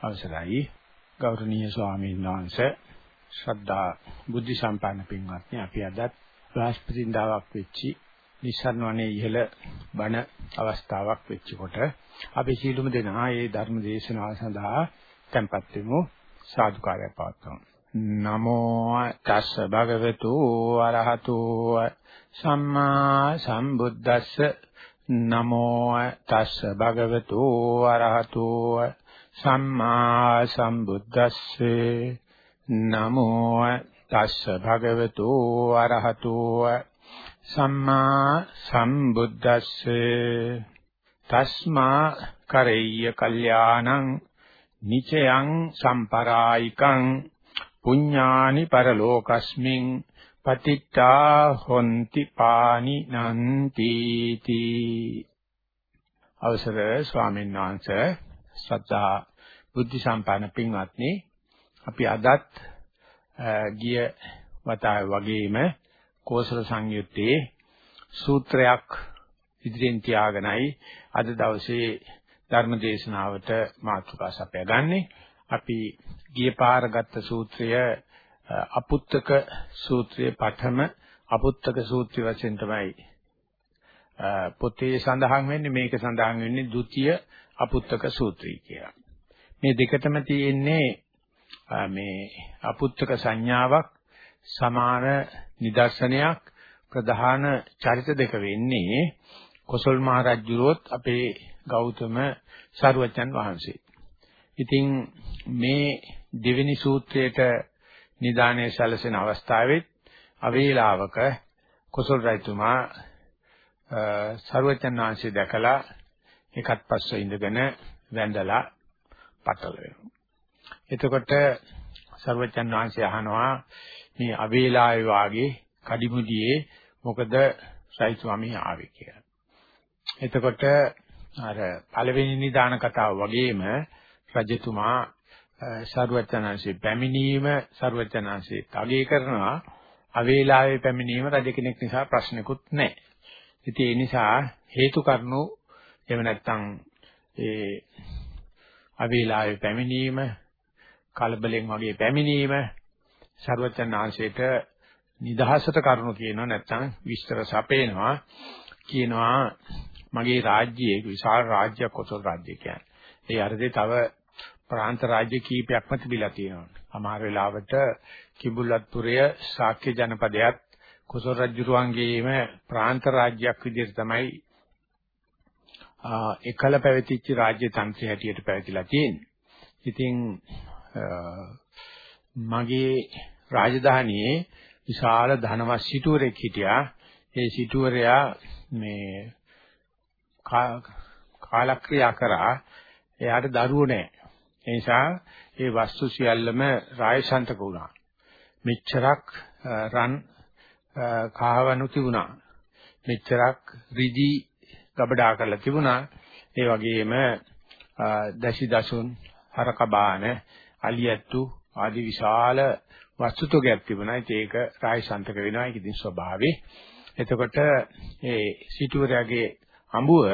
අවසරයි. ගෞරවනීය ස්වාමීන් වහන්සේ ශ්‍රද්ධා බුද්ධ සම්පන්න පින්වත්නි අපි අදත් බ්‍රහස්පතින්දාවක් වෙච්චි නිසන්වනේ ඉහළ බණ අවස්ථාවක් වෙච්ච කොට අපි සීලුම දෙනා මේ ධර්ම දේශනාව සඳහා tempත් වෙමු සාදුකාරය පවත්වමු. නමෝ තස්ස භගවතු අරහතු සම්මා සම්බුද්දස්ස. නමෝ තස්ස භගවතු අරහතු සම්මා සම්බුද්දස්සේ නමෝ තස්ස භගවතු අරහතු සම්මා සම්බුද්දස්සේ තස්මා කරෙය්‍ය කල්යාණං නිචයං සම්පරායිකං පුඤ්ඤානි පරලෝකස්මින් පතිත්තා හොಂತಿ පානි නන්ති තී අවසර ස්වාමීන් වහන්සේ සත්‍තා බුද්ධ සම්පන්න පින්වත්නි අපි අදත් ගිය වතාවේ වගේම කෝසල සංයුත්තේ සූත්‍රයක් ඉදිරියෙන් තියාගෙනයි අද දවසේ ධර්ම දේශනාවට මාතෘකා සපයගන්නේ අපි ගිය පාර ගත්ත සූත්‍රය අපුත්තක සූත්‍රයේ පඨම අපුත්තක සූත්‍රය වශයෙන් තමයි පොතේ සඳහන් වෙන්නේ. මේක සඳහන් වෙන්නේ ဒုတိ ය අපුත්තක සූත්‍රය කියලා. මේ දෙකටම තියෙන්නේ මේ අපුත්තක සංඥාවක් සමාන නිදර්ශනයක් ප්‍රධාන චරිත දෙක වෙන්නේ කොසල් මහ රජුරුවොත් අපේ ගෞතම සරුවචන් වහන්සේ. ඉතින් මේ දෙවෙනි සූත්‍රයට නිදානේ සැලසෙන අවස්ථාවෙත් අවේලාවක කොසල් රජතුමා සරුවචන් වහන්සේ දැකලා එකත් පස්සේ ඉඳගෙන වැඳලා පටල වෙනවා. එතකොට සර්වචන් වහන්සේ අහනවා මේ අවේලාවේ වාගේ කඩිමුඩියේ මොකද සයි ස්වාමී ආවේ කියලා. එතකොට අර පළවෙනි නිදාන කතාව වගේම රජතුමා සර්වචනංශේ පැමිණීම සර්වචනංශේ තගේ කරනවා අවේලාවේ පැමිණීම රජ කෙනෙක් නිසා ප්‍රශ්නකුත් නැහැ. ඉතින් ඒ නිසා හේතු කරුණු එහෙම නැත්නම් ඒ අවේලාවේ පැමිණීම කලබලෙන් වගේ පැමිණීම ਸਰවචන් ආංශයට නිදහසට කරුණු කියනවා නැත්නම් විස්තර සපේනවා කියනවා මගේ රාජ්‍යයේ විශාල රාජ්‍යයක් කොසල් රාජ්‍ය කියන්නේ. ඒ අර්ධේ තව ප්‍රාන්ත රාජ්‍ය කීපයක්ම තිබිලා තියෙනවා. අමාර වෙලාවට කිඹුල්වත්පුරය ශාක්‍ය ජනපදයක් කොසල් රජුරුවන්ගේම ප්‍රාන්ත රාජ්‍යයක් විදිහට තමයි එකල පැවතිච්ච රාජ්‍ය තන්ත්‍රය හැටියට පැවතිලා තියෙන්නේ. ඉතින් මගේ රාජධානියේ විශාල ධනවත් සිටුවරෙක් හිටියා. ඒ සිටුවරයා මේ කාලක්‍රියා කරා එයාට දරුවෝ නැහැ. ඒ නිසා ඒ වස්තු සියල්ලම රායසන්තක වුණා. මෙච්චරක් රන් කාවණු තිබුණා. මෙච්චරක් රිදි ගබඩා කරලා තිබුණා. ඒ වගේම දසි දසුන් හරකබාන අලියැත්තු ආදි විශාල වස්තුතෝගයක් තිබුණා. ඒක රායසන්තක වෙනවා. ඒක ඉතින් ස්වභාවේ. එතකොට ඒ සිටුවරයාගේ අඹුව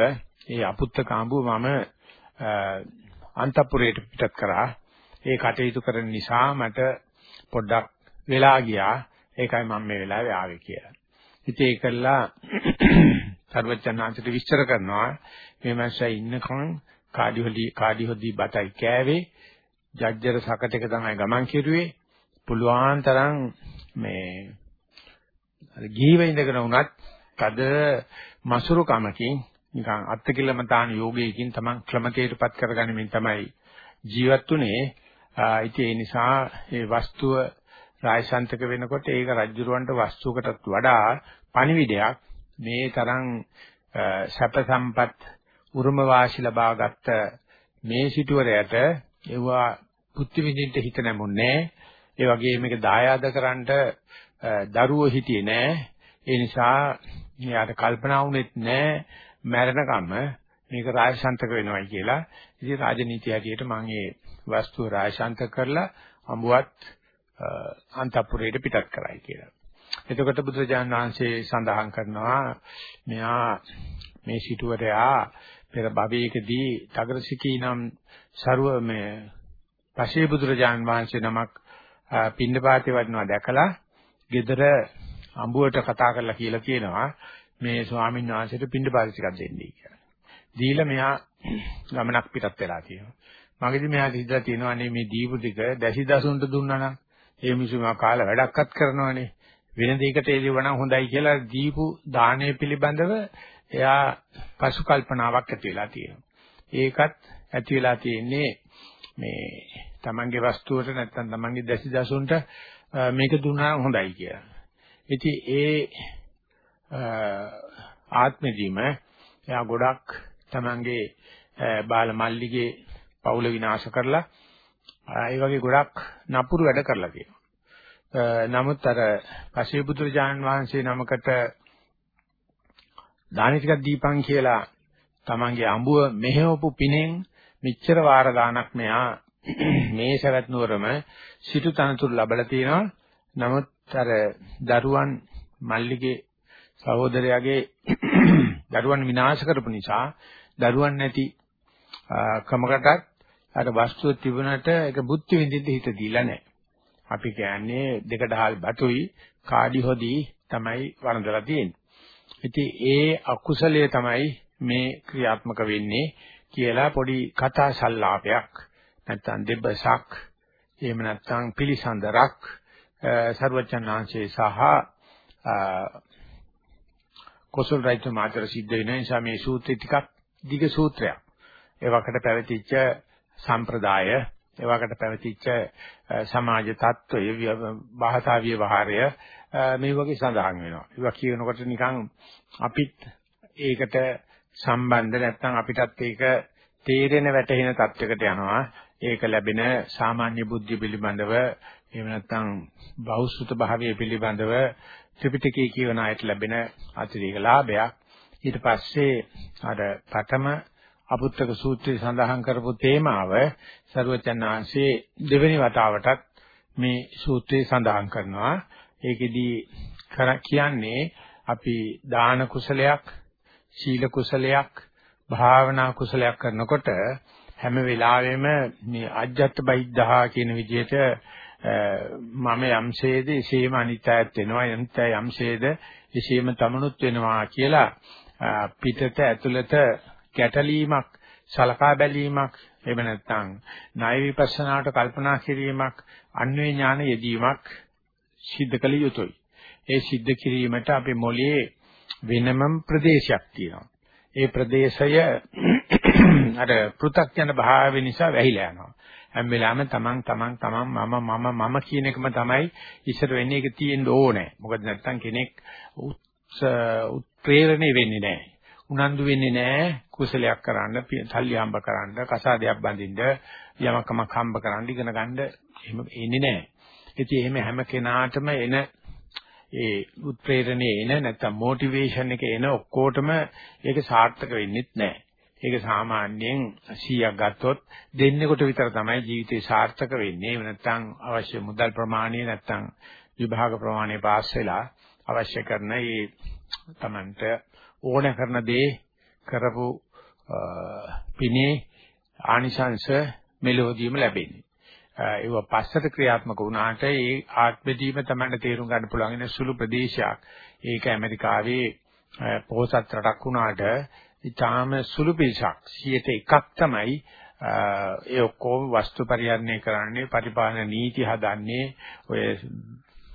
ඒ අපුත්තක අඹුව මම අන්තපුරයට පිටත් කරා. ඒ කටයුතු කරන නිසා මට පොඩ්ඩක් වෙලා ගියා. ඒකයි මම මේ වෙලාවේ ආවේ කියලා. ඉතින් ඒකලා සර්වචනාංශට විස්තර කරනවා. මේ මාසයි ඉන්නකන් කාඩිහොලි කාඩිහොදි බතයි කෑවේ. ජජ්ජර සකටක තමයි ගමන් කෙරුවේ. පුළුවන් තරම් මේ ගීව ඉඳගෙන වුණත් තද මසුරු කමකින් නිකන් අත්කිලමතාන යෝගයකින් තමන් ක්‍රමකේටපත් කරගනිමින් තමයි ජීවත් උනේ ඉතින් ඒ නිසා ඒ වස්තුව රායසන්තක වෙනකොට ඒක රජුරවන්ට වස්තුවකටත් වඩා පණිවිඩයක්. මේ තරම් සැප සම්පත් උරුම වාසි ලබාගත් මේ සිටුවරයට ඒවා පුත්ති විඳින්න හිත නැමුන්නේ ඒ වගේම මේක දායාද කරන්නට දරුවෝ හිටියේ නෑ. ඒ නිසා යාට කල්පනා වුනේත් නෑ මැරෙනකම් මේක රාජසන්තක වෙනවයි කියලා. ඉතින් රාජනීතිය හැටියට මම මේ වස්තුව රාජසන්තක කරලා අඹුවත් අන්තපුරයට පිටත් කරයි කියලා. එතකොට බුදුරජාණන් වහන්සේ සඳහන් කරනවා මෙයා මේ සිටුවරයා පෙර භවයකදී තගරසිකී නම් ਸਰව මේ පසේ බුදුරජාන් වහන්සේ නමක් පින්නපාතේ වඩනවා දැකලා ගෙදර අඹුවට කතා කරලා කියලා කියනවා මේ ස්වාමීන් වහන්සේට පින්නපාත ටිකක් දෙන්නයි කියලා. දීලා මෙහා ගමනක් පිටත් වෙලා තියෙනවා. මගේදී මෙහාට හිතලා තියෙනවා අනේ මේ දීපු ටික දැසි දසුන්ට දුන්නා නම් ඒ මිනිස්සුම කාලා වැඩක්වත් කරනවනේ. වෙන දෙයකට එළිවනම් හොඳයි කියලා දීපු දාණය පිළිබඳව එයා පසු කල්පනාවක් ඇති වෙලා තියෙනවා. ඒකත් ඇති වෙලා තියෙන්නේ මේ තමන්ගේ වස්තුවට නැත්නම් තමන්ගේ දැසි දසුන්ට මේක දුන්නා හොඳයි කියලා. ඉතින් ඒ ආත්මෙදීම එයා ගොඩක් තමන්ගේ බාල මල්ලිගේ පවුල විනාශ කරලා ඒ වගේ ගොඩක් නපුරු වැඩ කරලා තියෙනවා. නමුත් අර පශේපුත්‍ර ජානන් වහන්සේ නමකට දානි ටිකක් දීපන් කියලා තමන්ගේ අඹුව මෙහෙවපු පිනෙන් මෙච්චර වාර ගාණක් මෙයා මේ සවැත් නුවරම සිටු තනතුරු ලැබලා තියෙනවා. නමුත් අර දරුවන් මල්ලිගේ සහෝදරයාගේ දරුවන් විනාශ කරපු නිසා දරුවන් නැති කමකටත් අර වස්තුව තිබුණට ඒක බුද්ධ විඳින්න හිත දීලා නැහැ. අපි කියන්නේ දෙකට හාල් බතුයි කාඩි හොදි තමයි වරඳලා තියෙන්නේ. ඉතින් ඒ අකුසලයේ තමයි මේ ක්‍රියාත්මක වෙන්නේ කියලා පොඩි කතා සල්ලාපයක් නැත්නම් දෙබසක් එහෙම නැත්නම් පිළිසඳරක් සර්වචන්නාංශේ සහ කොසල් රයිතු මාතර සිද්ධ වෙන නිසා මේ සූත්‍රය ටිකක් දිග සූත්‍රයක්. ඒවකට පැවතිච්ච සම්ප්‍රදාය, ඒවකට පැවතිච්ච සමාජ තත්ත්වය, භාෂා ව්‍යවහාරය මේ වගේ සඳහන් වෙනවා. ඒවා කියනකොට නිකන් අපිත් ඒකට සම්බන්ධ නැත්නම් අපිටත් ඒක තේරෙන වැටහෙන තත්යකට යනවා. ඒක ලැබෙන සාමාන්‍ය බුද්ධිය පිළිබඳව එහෙම නැත්නම් බෞද්ධ භාවය පිළිබඳව ත්‍රිපිටකයේ කියවන අයට ලැබෙන අතිරේක ලාභයක්. ඊට පස්සේ අර ප්‍රථම අපුත්තක සූත්‍රයේ සඳහන් කරපු තේමාව ਸਰවචන්නාංශයේ දෙවෙනි වතාවටත් මේ සූත්‍රයේ සඳහන් කරනවා. ඒකෙදී කියන්නේ අපි දාන කුසලයක්, සීල කුසලයක්, භාවනා කුසලයක් කරනකොට හැම වෙලාවෙම මේ අජ්ජත් බයිද්ධා කියන විදිහට මම යම්සේද එසේම අනිත්‍යයත් වෙනවා අනිත්‍ය යම්සේද එසේම තමනුත් වෙනවා කියලා පිටත ඇතුළත ගැටලීමක් සලකා බැලීමක් එහෙම නැත්නම් ණය විපස්සනාට කල්පනා කිරීමක් අන්වේ ඥාන යෙදීමක් සිද්ධ කළ යුතුයි. ඒ සිද්ධ කිරීමට අපේ මොළයේ වෙනමම ප්‍රදේශයක් තියෙනවා. ඒ ප්‍රදේශය අර පෘථග්ජන භාවය නිසා වැහිලා යනවා. හැම වෙලාවෙම තමන් තමන් තමන් මම මම මම කියන එකම තමයි ඉස්සර වෙන්නේ ඒක තියෙන්න ඕනේ. මොකද නැත්තම් කෙනෙක් උත්ප්‍රේරණය වෙන්නේ නැහැ. උනන්දු වෙන්නේ නැහැ කුසලයක් කරන්න, තල්ලි හම්බ කරන්න, කසාදයක් බඳින්න, යමකමක් හම්බ කරන්න ඉගෙන ගන්න එහෙම එන්නේ නැහැ. ඉතින් එහෙම හැම කෙනාටම එන ඒ උත්ප්‍රේරණේ එන නැත්තම් මොටිවේෂන් එක එන ඔක්කොටම ඒක සාර්ථක වෙන්නේ නැහැ. ඒක සාමාන්‍යයෙන් 100ක් ගත්තොත් දෙන්නෙකුට විතර තමයි ජීවිතේ සාර්ථක වෙන්නේ. එහෙම නැත්නම් අවශ්‍ය මුදල් ප්‍රමාණය නැත්නම් විභාග ප්‍රමාණය පාස් වෙලා අවශ්‍ය කරන මේ Tamanට ඕන කරන දේ කරපු පිනේ ආනිශංශ මෙලොවදීම ලැබෙන්නේ. ඒව පස්සට ක්‍රියාත්මක වුණාට ඒ ආත්මදීම තමයි තේරුම් ගන්න පුළුවන් ඉන්න සුළු ප්‍රදේශයක්. ඒක ඇමරිකාවේ පොහොසත් රටක් වුණාට ඊටාම සුළු පිරිසක් 101ක් තමයි ඒ ඔක්කොම වස්තු පරිහරණය කරන්නේ පරිපාලන නීති හදන්නේ ඔය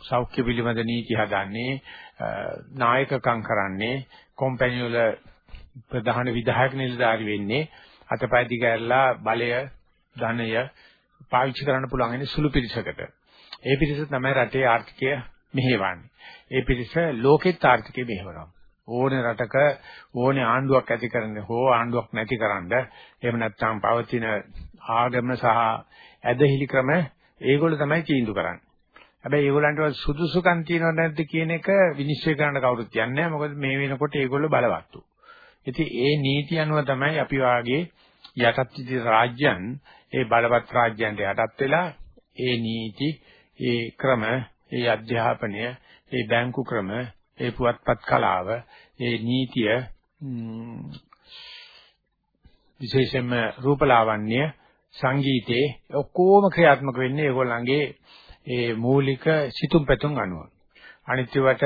සෞඛ්‍ය පිළිබඳ නීති හදන්නේ නායකකම් කරන්නේ කම්පැනි වල ප්‍රධාන විධායක නිලධාරි වෙන්නේ අතපය දිගහැරලා බලය ධනය පාවිච්චි කරන්න පුළුවන් ඉන්නේ සුළු පිරිසකට. ඒ පිරිස තමයි රටේ ආර්ථිකය මෙහෙවන්නේ. ඒ පිරිස ලෝකෙත් ආර්ථිකය මෙහෙවනවා. ඕනේ රටක ඕනේ ආණ්ඩුවක් ඇති කරන්න හෝ ආණ්ඩුවක් නැති කරන්න එහෙම නැත්නම් පවතින ආගම සහ ඇදහිලි ක්‍රම ඒගොල්ලෝ තමයි තීන්දුව කරන්නේ. හැබැයි ඒගොල්ලන්ට සුදුසුකම් තියෙනව නැද්ද කියන එක විනිශ්චය කරන්න කවුරුත් යන්නේ නැහැ. මොකද මේ වෙනකොට ඒගොල්ලෝ බලවත්තු. ඉතින් ඒ නීති අනුව තමයි අපි වාගේ යටත් විදි රාජ්‍යයන් ඒ බලවත් රාජ්‍යයන්ට යටත් වෙලා ඒ නීති, ඒ ක්‍රම, ඒ අධ්‍යාපනය, ඒ බැංකු ක්‍රම, ඒ පුවත්පත් කලාව, ඒ නීතිය විශේෂයෙන්ම රූපලාවන්‍ය සංගීතේ ඔක්කොම ක්‍රියාත්මක වෙන්නේ ඒගොල්ලන්ගේ ඒ මූලික සිතුම් පැතුම් අනුව. අනිත් ඒවාට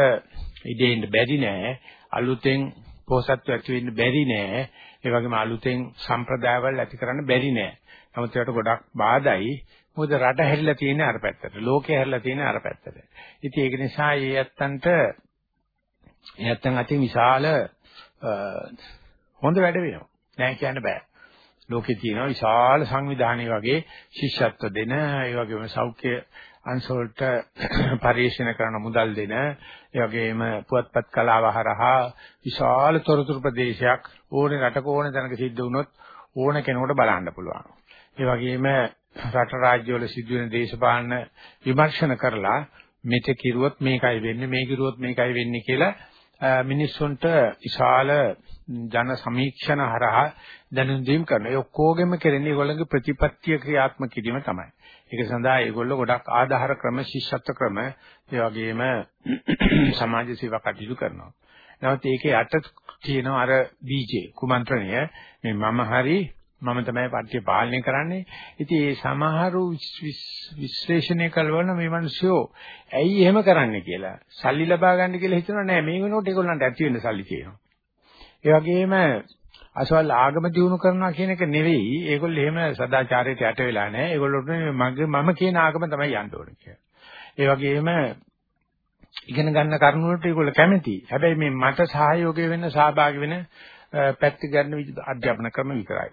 ඉදෙන්න බැරි නෑ. අලුතෙන් පොහසත්ව ඇති වෙන්න බැරි නෑ. ඒ වගේම අලුතෙන් සම්ප්‍රදායවල ඇති කරන්න බැරි නෑ. නමුත් ඒකට ගොඩක් බාධායි. මොකද රට හැරිලා තියෙන්නේ අර පැත්තට. ලෝකේ හැරිලා තියෙන්නේ අර පැත්තට. ඉතින් ඒක නිසා ඒ ඇත්තන්ට ඒ ඇත්තන් අතින් විශාල හොඳ වැඩ වෙනවා. නෑ කියන්න බෑ. ලෝකේ තියෙනවා විශාල සංවිධානය වගේ ශිෂ්‍යත්ව දෙන, ඒ වගේම සෞඛ්‍ය අංශ වලට පරිශීලන කරන මුදල් දෙන, ඒ වගේම පුවත්පත් කලාව හරහා විශාල තොරතුරු ප්‍රදේශයක් ඕනේ රටක ඕනේ තැනක සිද්ධ වුණොත් ඕන කෙනෙකුට බලන්න පුළුවන්. ඒ වගේම රට රාජ්‍යවල සිදුවෙන දේශපාලන විමර්ශන කරලා මෙතෙ කිරුවොත් මේකයි වෙන්නේ මේ කිරුවොත් මේකයි වෙන්නේ කියලා මිනිස්සුන්ට විශාල ජන සමීක්ෂණ හරහා දැනුම් දීම් කරනවා. ඒ ඔක්කොගෙම කරන්නේ ඒගොල්ලන්ගේ ප්‍රතිපත්තිය ක්‍රියාත්මක කිරීම තමයි. ඒක සඳහා ඒගොල්ලෝ ගොඩක් ආධාර ක්‍රම, ශිෂ්‍යත්ව ක්‍රම, ඒ වගේම සමාජ සේවා කටයුතු කරනවා. නමුත් ඒකේ යට තියෙන අර බීජේ කුමන්ත්‍රණය මේ මම හරි මම තමයි පාර්ටිය පාලනය කරන්නේ. ඉතින් ඒ සමහරු විශ්ලේෂණය කළවන මේ මිනිස්සු ඇයි එහෙම කරන්නේ කියලා. සල්ලි ලබා ගන්න කියලා හිතනවා නෑ මේ වෙනකොට ඒගොල්ලන්ට ඇති වෙන්න සල්ලි තියෙනවා. ඒ වගේම අසවල් ආගම දිනු කරනවා කියන එක නෙවෙයි. ඒගොල්ලෝ එහෙම සදාචාරයට යට වෙලා නැහැ. ඒගොල්ලොට මගේ මම කියන ආගම තමයි යන්න ඕනේ කියලා. ඒ වගේම ඉගෙන ගන්න කරුණු වලට ඒගොල්ලෝ කැමති. හැබැයි මේ මට සහයෝගය වෙන්න සහභාගී වෙන පැත්ත ගන්න අධ්‍යාපන ක්‍රම විතරයි.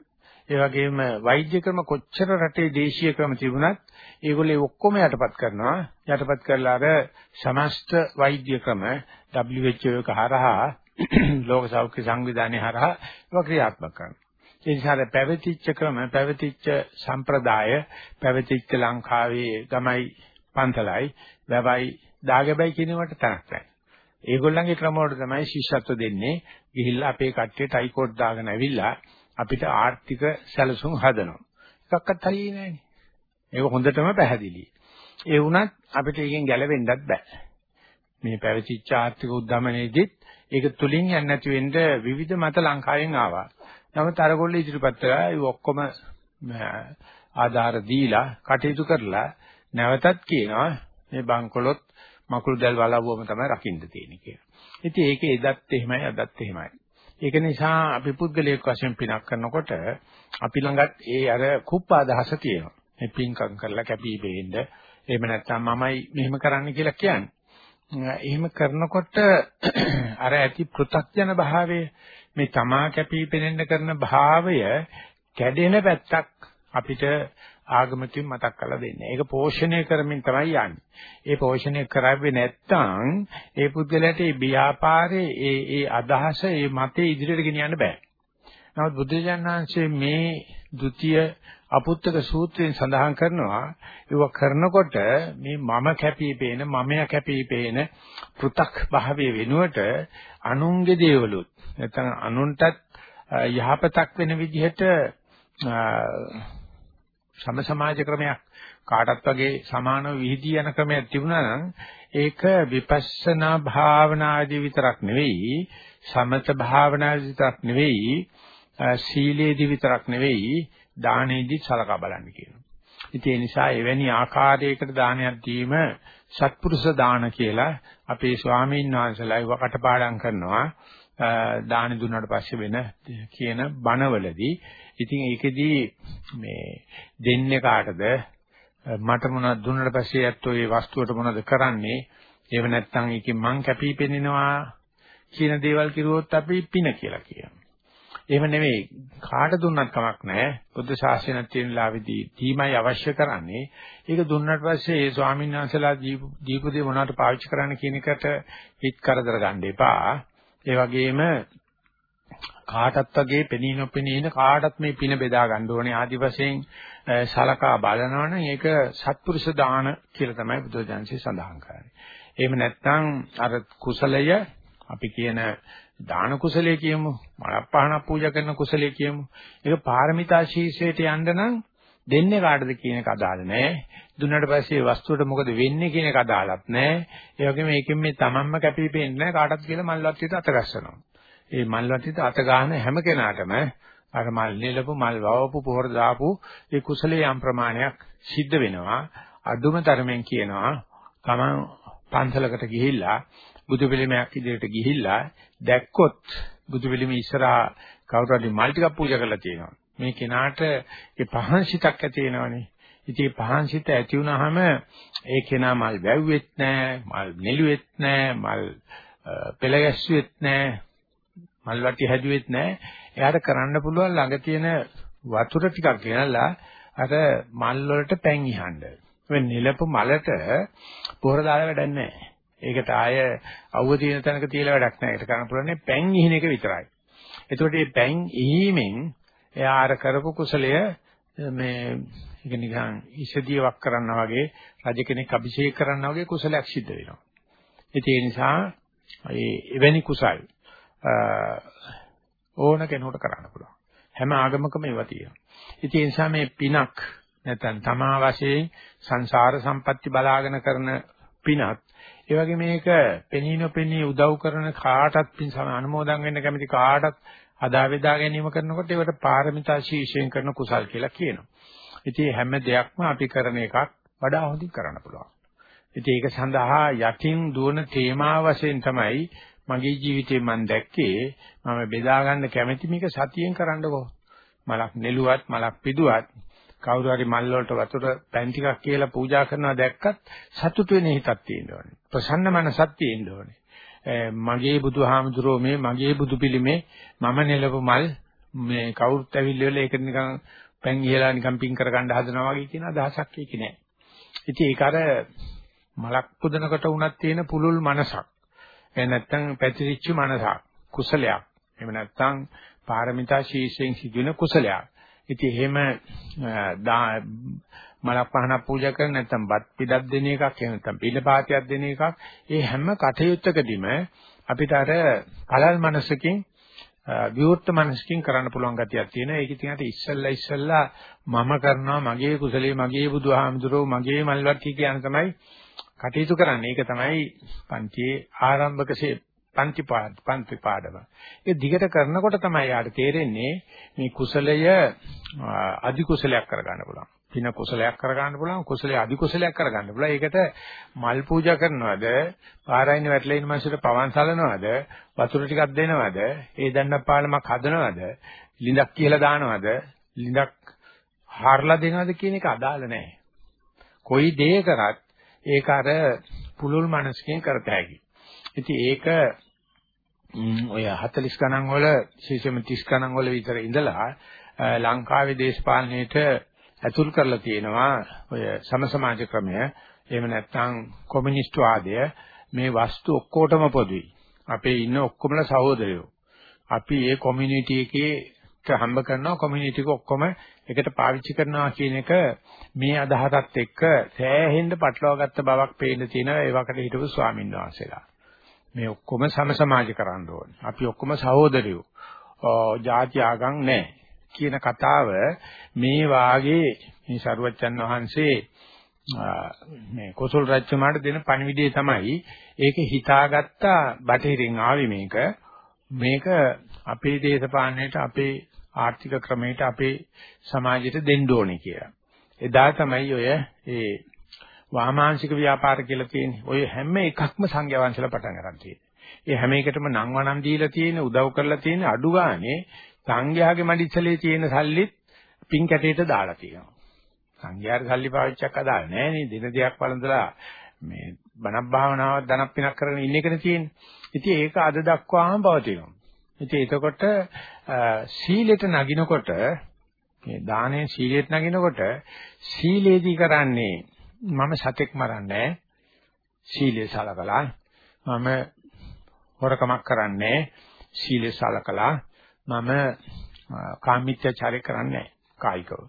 ඒ වගේම වෛද්‍ය ක්‍රම කොච්චර රටේ දේශීය ක්‍රම තිබුණත් ඒගොල්ලෝ ඔක්කොම යටපත් කරනවා. යටපත් කරලා අර සමස්ත වෛද්‍ය ක්‍රම WHO එක හරහා ලෝක සෞඛ්‍ය සංවිධානය හරහා ඒක ක්‍රියාත්මක කරනවා. ඒ නිසා පැවතිච්ච ක්‍රම, පැවතිච්ච සම්ප්‍රදාය, පැවතිච්ච ලංකාවේ ගමයි පන්තලයි, වැවයි, දාගබයි කියනවට තරක් නැහැ. ඒගොල්ලන්ගේ ක්‍රම වලට තමයි ශිෂ්‍යත්ව දෙන්නේ. ගිහිල්ලා අපේ කට්ටියට ටයිකෝඩ් දාගෙන ඇවිල්ලා අපිට ආර්ථික සැලසුම් හදනවා. එකක්වත් හරියන්නේ නැහැ. ඒක හොඳටම පැහැදිලි. ඒ වුණත් අපිට එකෙන් ගැලවෙන්නත් බෑ. මේ පැවතිච්ච ආර්ථික උද්දමනයේදීත් ඒක තුලින් යන්නේ නැති වෙන්න විවිධ මත ලංකාවෙන් ආවා. නමුත් අරගොල්ලෝ ඉදිරිපත් කරා ඒ ඔක්කොම ආධාර දීලා කටයුතු කරලා නැවතත් කියනවා මේ බංකොලොත් මකුළු දැල් වලවුවම තමයි රකින්න තියෙන්නේ කියලා. ඉතින් ඒකේ එදත් එහෙමයි අදත් එහෙමයි. ඒක නිසා අපි පුද්ගලයෙක් වශයෙන් පිනක් කරනකොට අපි ළඟත් ඒ අර කුප්ප අදහස තියෙනවා. මේ පින්කම් කරලා කැපී පෙනෙන්න එහෙම නැත්නම් මමයි මෙහෙම කරන්න කියලා කියන්නේ. එහෙම කරනකොට අර ඇති පෘථග්ජන භාවය මේ තමා කැපී පෙනෙන්න කරන භාවය කැඩෙන පැත්තක් අපිට ආගමකින් මතක් කරලා දෙන්නේ. ඒක පෝෂණය කරමින් තමයි යන්නේ. ඒ පෝෂණය කරાવી නැත්නම් ඒ පුද්ගලයාට මේ ව්‍යාපාරයේ ඒ ඒ අදහස ඒ මතේ ඉදිරියට ගෙනියන්න බෑ. නමුත් බුද්ධජනනාංශයේ මේ ද්විතීය අපුත්තක සූත්‍රයෙන් සඳහන් කරනවා ඒව කරනකොට මේ මම කැපිපේන මමයා කැපිපේන පෘ탁 භාවයේ වෙනුවට අනුන්ගේ දේවලුත් නැත්නම් අනුන්ටත් යහපතක් වෙන විදිහට සම සමාජ ක්‍රමයක් කාටත් වගේ සමානව විහිදී යන ක්‍රමයක් තිබුණා නම් ඒක විපස්සනා භාවනාදී විතරක් නෙවෙයි සමත භාවනාදී විතරක් නෙවෙයි සීලේදී විතරක් නෙවෙයි දානෙදී සලකා බලන්න කියනවා. ඉතින් ඒ නිසා එවැනි ආකාරයකට දානයක් දීම සත්පුරුෂ දාන කියලා අපේ ස්වාමීන් වහන්සේලා ඒව කටපාඩම් කරනවා. දාන දුන්නාට පස්සේ වෙන කියන බණවලදී ඉතින් ඒකෙදී මේ දෙන්නේ කාටද මට මොනවද දුන්නාට පස්සේ ඇත්තෝ ඒ වස්තුවට මොනවද කරන්නේ එහෙම නැත්නම් ඒකෙන් මං කැපී පෙනෙනවා කියන දේවල් කිරුවොත් අපි පින කියලා කියනවා. එහෙම නෙවෙයි කාට දුන්නත් කමක් නැහැ. බුද්ධ ශාසනයක් තියෙන ලාවේදී තීමයි අවශ්‍ය කරන්නේ. ඒක දුන්නාට පස්සේ ඒ ස්වාමීන් වහන්සේලා දීපු දේ මොනවට පාවිච්චි කරන්න කියන එකට හිත කරදර ගන්න එපා. ඒ වගේම කාටත් වගේ පෙනී නොපෙනී ඉන්න කාටත් මේ පින බෙදා ගන්න ඕනේ ආදි වශයෙන් සලකා බලනවනම් ඒක සත්පුරුෂ දාන කියලා තමයි බුදුජානසී සඳහන් කරන්නේ. එහෙම නැත්නම් අර කුසලය අපි කියන දාන කුසලයේ කියමු, මලප්පහන පූජා කරන කුසලයේ කියමු. ඒක පාරමිතා ශීර්ෂයට යන්න නම් දෙන්නේ කාටද කියන එක අදාළ නැහැ. දුන්නාට පස්සේ වස්තුවට මොකද වෙන්නේ කියන එක අදාළත් නැහැ. ඒ වගේම ඒකෙන් මේ තමන්ම කැපිපෙන්නේ නැහැ කාටත් කියලා මල්වත්තියට අත ගස්සනවා. ඒ මල්වත්තියට අත ගන්න හැම කෙනාටම අර මල් නෙලපු මල් වවපු පොහොර දාපු ඒ කුසලයේ යම් ප්‍රමාණයක් සිද්ධ වෙනවා. අදුම තරමෙන් කියනවා තමන් පන්සලකට ගිහිල්ලා බුදු පිළිමයක් ඉදිරියට ගිහිල්ලා දැක්කොත් බුදු පිළිම ඉස්සරහා කවුරු හරි මල් ටිකක් පූජා කරලා තියෙනවා. මේ කෙනාට ඒ පහන් සිතක් ඇති වෙනවනේ. ඉතින් පහන් සිත ඇති වුනහම ඒ කෙනා මල් වැව්වෙත් නැහැ, මල් නෙළුවෙත් නැහැ, මල් පෙළ ගැස්සුවෙත් නැහැ, මල් වටි හැදුවෙත් නැහැ. එයාට කරන්න පුළුවන් ළඟ තියෙන වතුර ටිකක් ගෙනල්ලා අර මල් වලට පැන් ඉහන්න. මේ නිලපු මලට පොහොර දාලා වැඩක් නැහැ. ඒකට ආය අවුව තියෙන තැනක තියලා වැඩක් නැහැ. ඒකට කරන්න පුළුවන් පැන් ඉහින එක විතරයි. එතකොට මේ පැන් ඉහිමෙන් එයා අර කරපු කුසලය මේ ඒක නිකන් ඉසදීවක් කරනවා වගේ රජ කෙනෙක් අභිෂේක කරනවා වගේ කුසලයක් සිද්ධ වෙනවා. ඒ නිසා ඒ එවැනි කුසල් ඕන කෙනෙකුට කරන්න පුළුවන්. හැම ආගමකම ඒවා තියෙනවා. ඉතින් ඒ නිසා මේ පිනක් නැත්නම් තමා වශයෙන් සංසාර සම්පatti බලාගෙන කරන පිනත් ඒ වගේ මේක පෙනී නොපෙනී උදව් කරන කාටත් පින් අනුමෝදන් වෙන්න කැමති කාටත් අදා වේදා ගැනීම කරනකොට ඒවට පාරමිතා ශීර්ෂයෙන් කරන කුසල් කියලා කියනවා. ඉතින් හැම දෙයක්ම අපි කරන එකක් වඩා හොඳින් කරන්න පුළුවන්. ඉතින් ඒක සඳහා යටින් දුවන තේමා වශයෙන් තමයි මගේ ජීවිතේ මම දැක්කේ මම බෙදා ගන්න කැමැති මේක සතියෙන් කරන්නකෝ. මලක් නෙළුවත් මලක් පිදුවත් කවුරු හරි මල් වලට වතුර පැන් ටිකක් කියලා පූජා කරනවා දැක්කත් සතුට වෙන හිතක් තියෙන්න ඕනේ. ප්‍රසන්න මනසක් තියෙන්න ඕනේ. මගේ බුදුහාමුදුරෝ මේ මගේ බුදු පිළිමේ මම නෙලපු මල් මේ කවුරුත් ඇවිල්ලා ඒක නිකන් පැන් ඉහලා නිකන් පින් කර ගන්න හදනවා වගේ කියන අදහසක් ඒකේ නෑ. ඉතින් ඒක අර මලක් පුදනකට උනත් තියෙන පුලුල් මනසක්. එහෙ නැත්නම් පැතිරිච්ච මනසක් කුසලයක්. එහෙම නැත්නම් පාරමිතා ශීර්ෂයෙන් සිදුවෙන කුසලයක්. ඉතින් එහෙම මලක් පහනක් පූජා කරන නැත්නම් බත් පිටක් දෙන එකක් එහෙම නැත්නම් පිළ පාතියක් දෙන එකක් ඒ හැම කටයුත්තකදීම අපිට අර කලල් මනසකින් විවෘත මනසකින් කරන්න පුළුවන් ගතියක් තියෙනවා. ඒක ඉතින් අර ඉස්සල්ලා ඉස්සල්ලා මම කරනවා මගේ කුසලයේ මගේ බුදුහාමුදුරෝ මගේ මල්වත්ටි කියන තමයි කටයුතු කරන්නේ. ඒක තමයි පන්තියේ ආරම්භකසේ පන්ති පාඩ පන්ති පාඩම. ඒ දිගට කරනකොට තමයි යාට තේරෙන්නේ මේ කුසලය අධි කුසලයක් කරගන්න පුළුවන්. පින කුසලයක් කරගන්න පුළුවන් කුසලයේ අධි කුසලයක් කරගන්න පුළුවන්. ඒකට මල් පූජා කරනවද, පාරායින වැටලා ඉන්න මිනිස්සුන්ට පවන් සලනවද, වතුර ටිකක් දෙනවද, ඒ දණ්ඩක් පාලමක් හදනවද, ලිඳක් කියලා දානවද, ලිඳක් හාරලා දෙනවද කියන එක අදාළ නැහැ. කොයි දේ කරත් ඒක අර පුලුල් මනසකින් කරත හැකියි. ඉතින් ඒක ඔය 40 ගණන් වල විශේෂයෙන්ම 30 ගණන් වල විතර ඉඳලා ලංකාවේ දේශපාලනයේට ඇතුල් කරලා තියෙනවා ඔය සම සමාජ ක්‍රමය. එහෙම නැත්නම් කොමියුනිස්ට් වාදය මේ වස්තු ඔක්කොටම පොදුයි. අපේ ඉන්න ඔක්කොමලා සහෝදරයෝ. අපි ඒ කොමියුනිටි එකේ හම්බ කරනවා. කොමියුනිටි එක ඔක්කොම එකට පාවිච්චි කරනවා කියන එක මේ අදහසත් එක්ක සෑහෙන්න පටලවාගත්ත බවක් පේන්න තියෙනවා. ඒ වකට හිටපු ස්වාමීන් වහන්සේලා. මේ ඔක්කොම සම සමාජ කරන්න ඕනේ. අපි ඔක්කොම සහෝදරයෝ. ಜಾති ආගම් නැහැ කියන කතාව මේ වාගේ මේ සරුවච්චන් වහන්සේ මේ කොසල් රජතුමාට දෙන පණිවිඩය තමයි ඒක හිතාගත්ත බටහිරින් ආවේ මේක මේක අපේ දේශපාලනයට අපේ ආර්ථික ක්‍රමයට අපේ සමාජයට දෙන්න ඕනේ කියලා. එදා තමයි ඔය ඒ වාමාංශික ව්‍යාපාර කියලා තියෙන්නේ. ඔය හැම එකක්ම සංඝයා වහන්සේලා පටන් ගන්න තියෙන්නේ. ඒ හැම එකටම නම් වණන් දීලා තියෙන උදව් කරලා තියෙන අඩු ගානේ සංඝයාගේ මඩිස්සලේ තියෙන සල්ලිත් පින් කැටේට දාලා තියෙනවා. සංඝයාට සල්ලි පාවිච්චියක් අදාළ නැහැ නේ. දින දෙකක් වළඳලා මේ බණක් භාවනාවක් ධනක් පිනක් කරගෙන ඉන්න එකනේ තියෙන්නේ. ඉතින් ඒක අද දක්වාම පවතිනවා. ඉතින් එතකොට සීලෙට නගිනකොට මේ දානේ සීලෙට නගිනකොට සීලේදී කරන්නේ මම සතෙක් මරන්නේ සීලේ සලකලා මම හොරකමක් කරන්නේ සීලේ සලකලා මම කාමීත්‍යචාරය කරන්නේ කායිකව.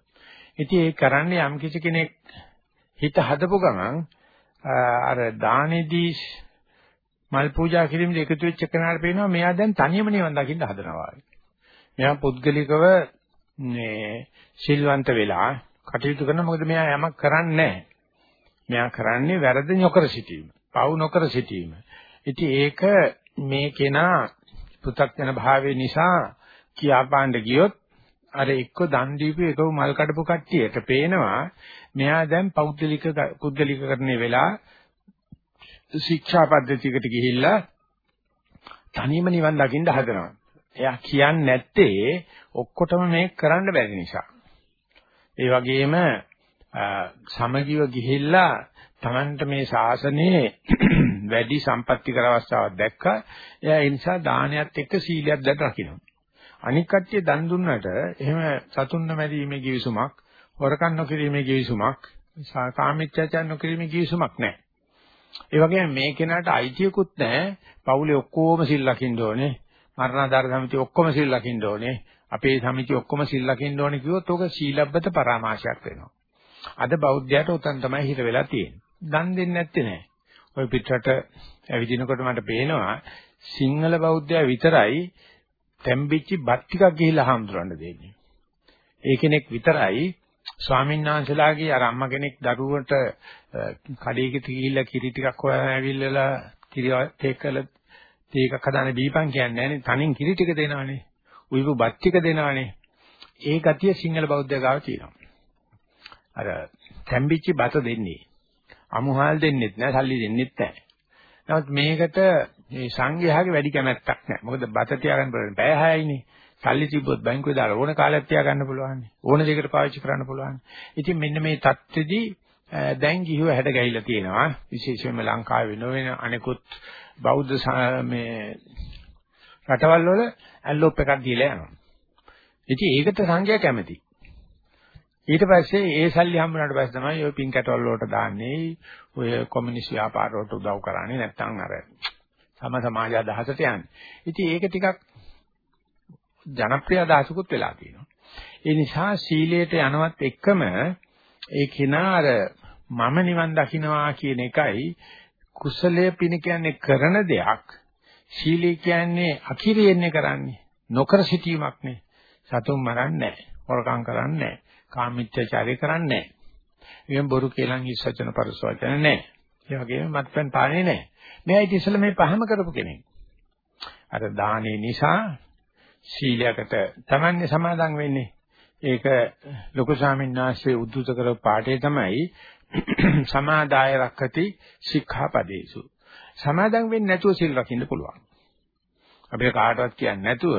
ඉතින් ඒ කරන්නේ යම් කිසි කෙනෙක් හිත හදපු ගමන් අර දානෙදී මල් පූජා කිරීමේ එකතු වෙච්ච කෙනාට පේනවා මෙයා දැන් තනියම නිවන් දකින්න හදනවා. මෙයා පුද්ගලිකව මේ සිල්වන්ත වෙලා කටයුතු කරන මොකද මෙයා යමක් කරන්නේ නැහැ. මෙයා කරන්නේ වැරදි නොකර සිටීම. පව් නොකර සිටීම. ඉතින් ඒක මේ කෙනා පෘථග්ජන භාවයේ නිසා කියාපාන්න ගියොත් අර එක්ක දන් දීපු එකව මල් කඩපු කට්ටියට පේනවා මෙයා දැන් පෞද්ගලික පුද්ගලිකකරණේ වෙලා ශික්ෂා පද්ධතියකට ගිහිල්ලා තනියම නිවන් දකින්න හදනවා. එයා කියන්නේ නැත්තේ ඔක්කොටම මේක කරන්න බැරි නිසා. ඒ වගේම සමගිව ගිහිල්ලා Tamanට මේ ශාසනයේ වැඩි සම්පත්‍ති කර අවස්ථාවක් දැක්කා. එයා ඒ නිසා දානයත් එක්ක සීලයක් දැක රකින්න. අනික් කට්ටිය දන් දුන්නට එහෙම සතුන්න මැරීමේ කිවිසුමක්, හොරකම් නොකිරීමේ කිවිසුමක්, කාමීච්ඡාචාර නොකිරීමේ කිවිසුමක් නැහැ. ඒ වගේම මේ කෙනාට අයිතියකුත් නැහැ. පවුලේ ඔක්කොම සිල් ලකින්න ඕනේ. මරණාධාර සමිතිය ඔක්කොම සිල් ලකින්න ඕනේ. අපේ සමිතිය ඔක්කොම සිල් ලකින්න ඕනේ කිව්වොත් ඕක සීලබ්බත පරාමාශයක් වෙනවා. අද බෞද්ධයාට උතන් තමයි හිර වෙලා තියෙන්නේ. දන් දෙන්නේ නැත්තේ නෑ. ওই පිටරට ඇවිදිනකොට මට පේනවා සිංහල බෞද්ධයා විතරයි තැම්බිච්ච බත් ටිකක් ගිහිල්ලා හාමුදුරන්න දෙන්නේ. ඒ කෙනෙක් විතරයි ස්වාමීන් වහන්සේලාගේ අර අම්මා කෙනෙක් දරුවට කඩේකට ගිහිල්ලා කිරි ටිකක් හොයාගෙන ඇවිල්ලා කිරි තේකල තේකක් හදාන බීපන් කියන්නේ නැහනේ තනින් කිරි ටික දෙනවනේ. උයිපු බත් ටික දෙනවනේ. ඒ ගතිය සිංහල බෞද්ධ ගාව තියෙනවා. අර තැම්බිච්ච බත දෙන්නේ. අමුහාල් දෙන්නෙත් නෑ, සල්ලි දෙන්නෙත් නෑ. නමුත් මේකට මේ සංඝයාගේ වැඩි කැමැත්තක් නෑ. මොකද බත තියාගන්න බෑ. පැය 6යිනේ. සල්ලි තිබ්බොත් බැංකුවේ දාලා ඕන කාලයක් තියාගන්න පුළුවන්. ඕන දෙයකට පාවිච්චි කරන්න පුළුවන්. ඉතින් මෙන්න මේ தත්ත්වෙදි දැන් ගිහිව හැඩ ගැහිලා තියෙනවා. විශේෂයෙන්ම ලංකාවේ වෙන අනෙකුත් බෞද්ධ මේ රටවල් වල ඇල්ලොප් එකක් දීලා යනවා. ඉතින් ඒකට සංඝයා කැමති. ඊට පස්සේ ඒ සල්ලි හම්බුනාට පස්සේ තමයි ඔය පින් කැටවල වලට දාන්නේ ඔය කොමියුනිස්ට් ව්‍යාපාර වලට උදව් කරන්නේ නැත්නම් අර සම සමාජ අදහසට යන්නේ. ඉතින් ඒක ටිකක් ජනප්‍රිය අදහසකුත් වෙලා තියෙනවා. ඒ නිසා සීලයට යනවත් එක්කම ඒ කෙනා අර මම නිවන් දකින්නවා කියන එකයි කුසලයේ පින කියන්නේ කරන දෙයක්. සීලය කියන්නේ අකිරියෙන්නේ කරන්නේ. නොකර සිටීමක් නේ. සතුන් මරන්නේ නැහැ. හොරකම් කරන්නේ නැහැ. කාමීත්‍යචාරය කරන්නේ නැහැ. එම් බොරු කේලම් හිස් වචන පරස වචන නැහැ. ඒ වගේම මත්පැන් පානේ නැහැ. මෙයා ඉතින් ඉස්සෙල්ලා මේ පහම කරපු කෙනෙක්. අර දානේ නිසා සීලයකට තමන්නේ සමාදන් වෙන්නේ. ඒක ලොකු ස්වාමීන් වහන්සේ උද්දුත කරපු පාඩේ තමයි සමාදාය රක්කති සික්ඛාපදේසු. සමාදන් වෙන්නේ නැතුව සිල් රකින්න පුළුවන්. අපිට කාටවත් කියන්නේ නැතුව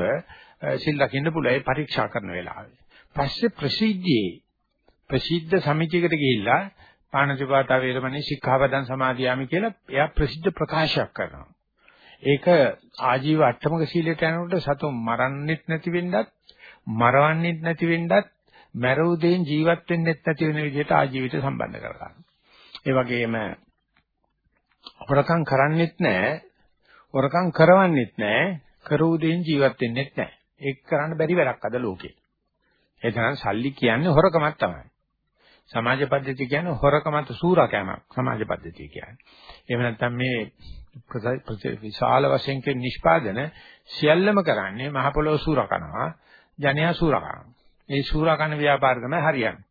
සිල් රකින්න පුළුවන් ඒ පරීක්ෂා කරන වෙලාවේ. පස්සේ ප්‍රසිද්ධියේ ප්‍රසිද්ධ සමිතියකට ගිහිල්ලා පාණතිපාත වේරමණී සික්ඛාපදං සමාදියාමි කියලා එයා ප්‍රසිද්ධ ප්‍රකාශයක් කරනවා. ඒක ආජීව අට්ටමක සීලයට යනකොට සතුන් මරන්නෙත් නැති වෙන්නත් මරවන්නෙත් නැති වෙන්නත් මැරූ දෙයින් ජීවත් වෙන්නෙත් නැති වෙන විදිහට ආජීවිත සම්බන්ධ කරගන්න. ඒ වගේම හොරකම් කරන්නෙත් නැහැ, හොරකම් කරවන්නෙත් නැහැ, කරූ දෙයින් ජීවත් වෙන්නෙත් නැහැ. ඒක කරන්න බැරි වැඩක් අද ලෝකේ. ඒ තරම් සල්ලි කියන්නේ හොරකමක් තමයි. සමාජ පද්ධතිය කියන්නේ හොරකමත් සූරකෑමක් සමාජ පද්ධතිය කියන්නේ. එහෙම නැත්නම් මේ විශාල වශයෙන් කියන නිෂ්පාදන සියල්ලම කරන්නේ මහ පොළොව සූරකනවා, ජනයා සූරකනවා. මේ සූරකන ව්‍යාපාර තමයි හරියන්නේ.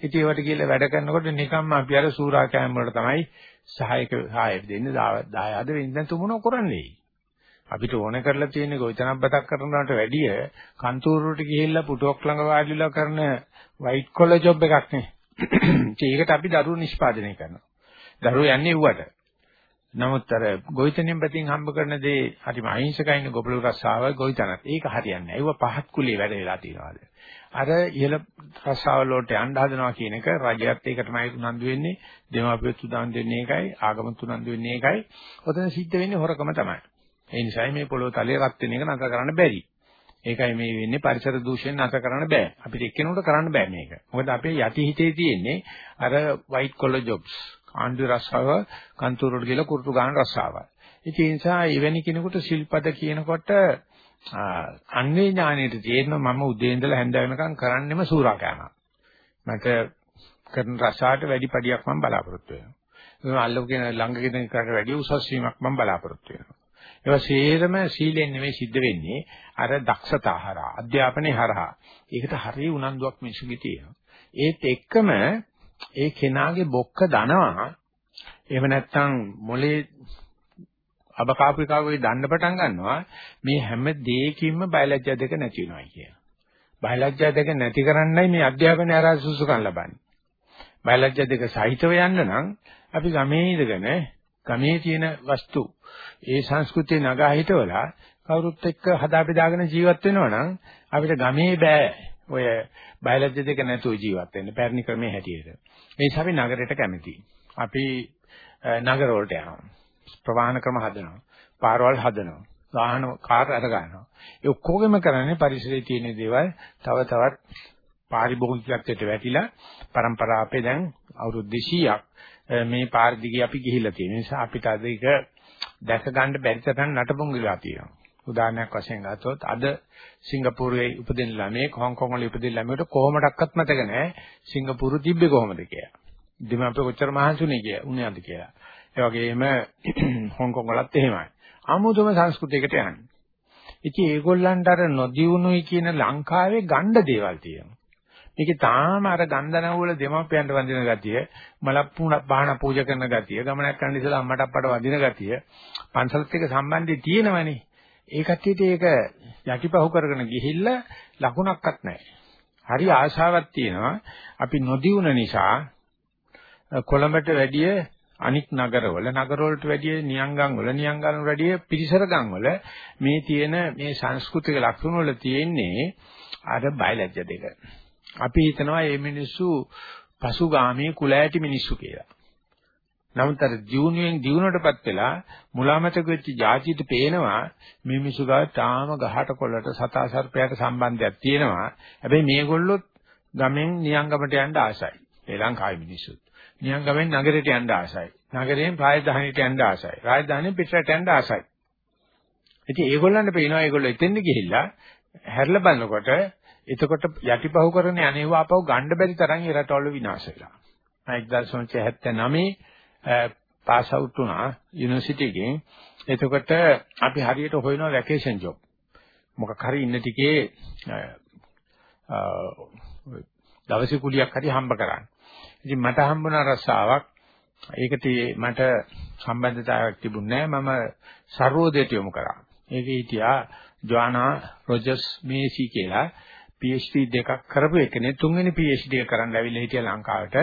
ඉතින් ඒවට කියලා වැඩ කරනකොට නිකම්ම අපි අර සූරාකෑම් වලට තමයි සහායක සහාය දෙන්නේ දායාද වෙන්නේ තුමුණ කරන්නේ. අපිට ඕන කරලා තියෙන්නේ ගොවිතැනක් බතක් කරනවට වැඩිය කන්තූරුවට ගිහිල්ලා පුටුවක් ළඟ වාඩිලා කරන වයිට් කොලර් ජොබ් එකක් නේ. ඒකට අපි දරුවෝ නිෂ්පාදනය කරනවා. දරුවෝ යන්නේ ඌවට. නමුත් අර ගොවිතැනින් පැතින් හම්බ කරන දේ හරිම අහිංසකයින ගොබළු රස්සාව ගොවිතැනත්. ඒක හරියන්නේ නැහැ. ඒව පහත් කුලිය වැඩ වෙලා තියෙනවාද. අර ඉහළ රස්සාවල වලට යන්න හදනවා කියන එක රජයත් ඒකටමයි උනන්දු වෙන්නේ. දෙමාපියොත් උනන්දු වෙන්නේ ඒකයි. ආගමත් උනන්දු වෙන්නේ ඒකයි. ඔතන සිද්ධ වෙන්නේ හොරකම තමයි. ඒ නිසායි මේ පොළොව තලයේ රත් වෙන එක නතර කරන්න බැරි. ඒකයි මේ වෙන්නේ පරිසර දූෂණ නැත කරන්න බෑ. අපිට එක්කෙනෙකුට කරන්න බෑ මේක. මොකද අපේ යටි හිතේ තියෙන්නේ අර white collar jobs. ආණ්ඩු රස්සාව, කන්තෝරවල ගිහලා කුරුටු ගන්න රස්සාව. ඉතින් ඒ නිසා එවැනි කෙනෙකුට ශිල්පද කියනකොට අන්වේ ඥාණයට තේරෙනවා මම උදේ ඉඳලා හැන්ද වෙනකම් කරන්නෙම සූරාකෑමක්. මට කරන රසාට වැඩි පඩියක් මම බලාපොරොත්තු වෙනවා. අල්ලගෙන ළඟගෙන කරට වැඩි උසස් වීමක් මම බලාපොරොත්තු වෙනවා. ඒවා සේරම සීලෙන් නෙමෙයි සිද්ධ වෙන්නේ අර දක්ෂතා හරහා අධ්‍යාපනයේ හරහා. ඒකට හරිය උනන්දුවක් මිනිසුගේ තියෙනවා. ඒත් එක්කම ඒ කෙනාගේ බොක්ක දනවා එහෙම නැත්නම් මොලේ අබකාපිකාවේ දන්න පටන් ගන්නවා මේ හැම දෙයකින්ම බයලජ්‍ය දෙක නැති වෙනවා කියන. බයලජ්ජා දෙක නැති කරන්නයි මේ අධ්‍යාපනය ආරා සුසුකම් ලබන්නේ. බයලජ්ජා දෙක සහිතව යන්න නම් අපි ගමේ ඉඳගෙන ගමේ තියෙන වස්තු ඒ සංස්කෘතිය නගා හිටවලා කවුරුත් එක්ක හදා බෙදාගෙන ජීවත් වෙනවා නම් අපිට ගමේ බෑ ඔය බයලජ්‍ය දෙක නැතුව ජීවත් වෙන්න පැරණි ක්‍රමයේ හැටියට. ඒ නිසා අපි නගරයට කැමතියි. අපි නගර වලට යනවා. ප්‍රවාහන ක්‍රම හදනවා. පාරවල් හදනවා. වාහන කාර් අර ගන්නවා. ඒ ඔක්කොගෙම කරන්නේ පරිසරයේ තියෙන දේවල් තව තවත් පාරිභෝගිකත්වයට වැටිලා પરම්පරා අපේ දැන් අවුරුදු 200ක් මේ පාර දිගේ අපි ගිහිල්ලා තියෙන නිසා අපිට අද ඒක දැක ගන්න බැරි තරම් නටබුන් ගිලා තියෙනවා. උදාහරණයක් වශයෙන් ගත්තොත් අද සිංගප්පූරුවේ උපදින ළමයෙක් හොංකොං වල උපදින ළමයට කොහොමඩක්වත් මතක නැහැ සිංගප්පූරු තිබ්බේ කොහොමද කියලා. දෙමාපිය කොච්චර මහන්සිුනේ කියලා උනේ අද කියලා. ඒ වගේම හොංකොං වලත් එහෙමයි. ආමුදම සංස්කෘතියකට යන්නේ. ඉතින් ඒගොල්ලන්ට අර නොදියුණුයි කියන ලංකාවේ ගණ්ඩ දේවල් තියෙනවා. මේකේ තාම අර ගන්ධනව වල දෙමාපියන්ට වඳින ගතිය, මලප්පුණ බාහන පූජා කරන ගතිය, ගමනක් කරන්න ඉස්සලා අම්මට අප්පට වඳින ගතිය, පන්සලත් එක්ක සම්බන්ධය තියෙනවනේ. ඒ කට්ටියට ඒක යටිපහුව කරගෙන ගිහිල්ලා ලකුණක්වත් නැහැ. හරි ආශාවක් තියෙනවා. අපි නොදියුණ නිසා කොළඹට වැඩිය අනික් නගරවල නගරවලට වැඩිය නියංගම් වල නියංගම් වල වැඩිය පිරිසරගම් වල මේ තියෙන මේ සංස්කෘතික ලක්ෂණ වල තියෙන්නේ අර බයලජ්‍ය දෙක. අපි හිතනවා මේ මිනිස්සු පසුගාමී කුලෑටි මිනිස්සු කියලා. නමුත් අර ජීවුණුවෙන් ජීවුණටපත් වෙලා මුලාමතක වෙච්ච જાතියට පේනවා මේ මිනිස්සු ගාව තාම ගහට කොළට සතා සර්පයාට සම්බන්ධයක් තියෙනවා. හැබැයි මේගොල්ලොත් ගමෙන් නියංගමට යන්න ආසයි. ඒ ලංකාවේ මිනිස්සුත්. නියංගමෙන් නගරයට යන්න ආසයි. නගරයෙන් රාජධානියට යන්න ආසයි. රාජධානියෙන් පිටරට යන්න ආසයි. ඉතින් ඒගොල්ලන්ට පේනවා ඒගොල්ලෝ එතෙන්ද ගිහිල්ලා හැරලා බලනකොට එතකොට යටිපහුව කරන යන්නේව ආපහු ගන්න බැරි තරම් ඒ රටවල විනාශ වෙලා. 1979 පාස් අවුට් වුණා යුනිවර්සිටි එකෙන්. එතකොට අපි හරියට හොයනවා වැකේෂන් ජොබ්. මොකක් හරි ඉන්න ටිකේ දවසේ කුලියක් හරි හම්බ කරන්න. ඉතින් මට හම්බුණ රස්සාවක් ඒකට මට සම්බන්ධතාවයක් තිබුණේ නැහැ. මම සර්වෝදයට යොමු කරා. ඒකේ හිටියා ජෝනා රොජර්ස් මේසි කියලා PhD දෙකක් කරපු එකනේ තුන්වෙනි PhD එක කරන්න ඇවිල්ලා හිටියා ලංකාවට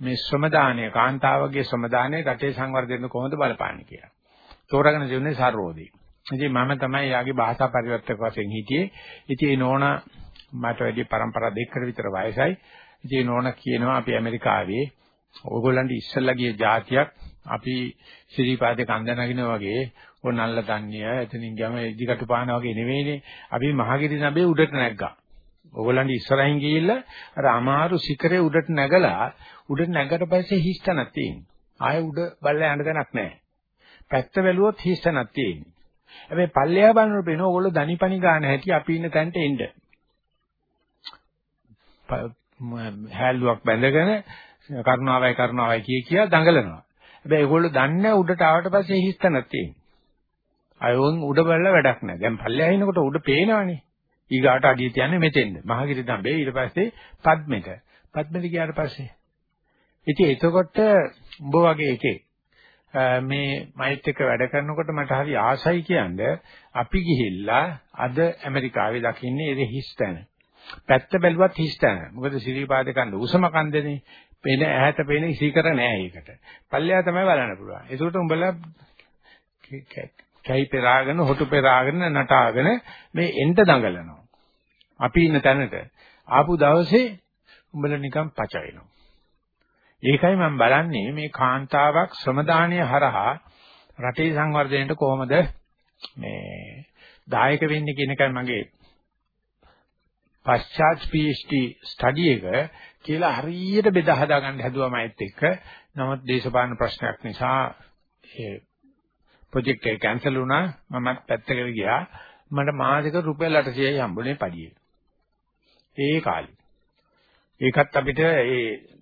මේ ශ්‍රම දානය කාන්තාවගේ ශ්‍රම දානය රටේ සංවර්ධනය කොහොමද බලපාන්නේ කියලා. තෝරාගෙන ජීවනේ සර්වෝදී. ඉතින් මම තමයි යාගේ භාෂා පරිවර්තක වශයෙන් හිටියේ. ඉතින් ඒ නෝනා මට වැඩි પરම්පරා දෙකකට විතර වයසයි. ඉතින් නෝනා කියනවා අපි ඇමරිකාවේ ඕගොල්ලන්ට ඉස්සල්ලා ගිය જાතියක් අපි ශ්‍රීපාදේ කන්ද නගින වගේ ඕනල්ල දන්නේ එතනින් ගම ඉදිකටු පාන වගේ නෙවෙයිනේ අපි මහගිරි නබේ උඩට නැග්ගා ඕගොල්ලන්ට ඉස්සරහින් ගිහිල්ලා අර අමාරු සිකරේ උඩට නැගලා උඩට නැගකට පස්සේ හිස්තනක් තියෙනවා. ආයෙ උඩ බල්ලා යන්න තැනක් නැහැ. පැත්ත බැලුවොත් හිස්තනක් තියෙනවා. හැබැයි පල්ලෙහා බලනකොට පේනවා ඕගොල්ලෝ දනිපනි ගන්න හැටි අපි ඉන්න තැනට එන්න. හැල්ලුවක් බැඳගෙන කරුණාවයි කරුණාවයි කිය කියා දඟලනවා. හැබැයි ඒගොල්ලෝ දන්නේ උඩට ආවට පස්සේ හිස්තනක් තියෙනවා. අයෝන් උඩ බලලා වැඩක් නැහැ. දැන් පල්ලෙහා ඉනකොට උඩ පේනවනේ. ඊගාට අඩිය තියන්නේ මෙතෙන්ද. මහගිරි දඹේ ඊට පස්සේ පද්මෙට. පද්මෙට ගියාට පස්සේ ඉතින් එතකොට උඹ වගේ එකේ මේ මයිත් එක්ක වැඩ කරනකොට මට හරි ආසයි කියන්නේ අපි ගිහිල්ලා අද ඇමරිකාවේ දකින්නේ ඒ හිස්තැන. පැත්ත බැලුවත් හිස්තැන. මොකද සිරිපාද කන්න උසම කන්දනේ. පේන ඇහැට පේන ඉසිකර නෑ ඒකට. පල්ලෙහා තමයි බලන්න පුළුවන්. ඒකට උඹලා කැයි පෙරාගෙන හොටු පෙරාගෙන නටාගෙන මේ එන්ට දඟලනවා. අපි ඉන්න තැනට ආපු දවසේ උඹලා නිකන් පච වෙනවා. ඒකයි මම බලන්නේ මේ කාන්තාවක් ශ්‍රමදානය හරහා රටේ සංවර්ධනයට කොහොමද මේ දායක වෙන්නේ කියන එකයි මගේ පශ්චාත් PhD ස්ටඩි එක කියලා හරියට බෙදා හදා ගන්න හැදුවා මයිත් එක්ක. නමුත් දේශපාලන ප්‍රශ්නයක් නිසා ඒ ප්‍රොජෙක්ට් එක කැන්සල් වුණා. මමත් පැත්තකට ගියා. මට මාසික රුපියල් 800යි හම්බුනේ පඩියේ. ඒ කාලේ. ඒකත් අපිට ඒ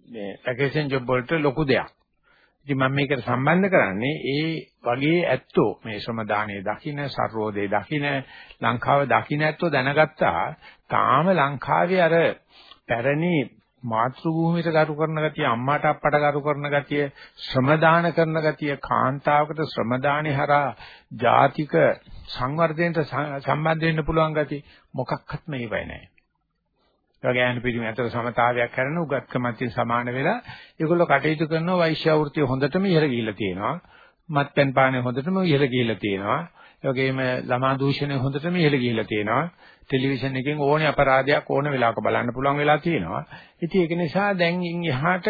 මේ පැකේජන් ජොබ් වලට ලොකු දෙයක්. ඉතින් මම මේකට සම්බන්ධ කරන්නේ ඒ වගේ ඇත්තෝ මේ ශ්‍රම දානයේ දකින්න, සර්වෝදේ දකින්න, ලංකාව දකින්න ඇත්තෝ දැනගත්තා. තාම ලංකාවේ අර පැරණි මාතෘ භූමියට ගරු කරන ගතිය, අම්මාට අප්පට ගරු කරන ගතිය, ශ්‍රම දාන කරන ගතිය, කාන්තාවකට ශ්‍රම දානේ හරහා ජාතික සංවර්ධනයට සම්බන්ධ වෙන්න පුළුවන් ගතිය මොකක්වත් මේවයි නැහැ. ඒ වගේ ඈන පිළිම අතර සමතාවයක් කරන උගත්කමත් සමාන වෙලා ඒගොල්ලෝ කටයුතු කරන වෛශ්‍ය වෘත්තිය හොඳටම ඉහළ ගිහිල්ලා තියෙනවා. මත්පැන් පානය හොඳටම ඉහළ ගිහිල්ලා තියෙනවා. ඒ වගේම ළමා දූෂණය හොඳටම ඉහළ ගිහිල්ලා තියෙනවා. ටෙලිවිෂන් එකෙන් ඕනේ අපරාධයක් ඕන වෙලාවක බලන්න පුළුවන් වෙලා තියෙනවා. ඉතින් ඒක නිසා දැන් ඉන් එහාට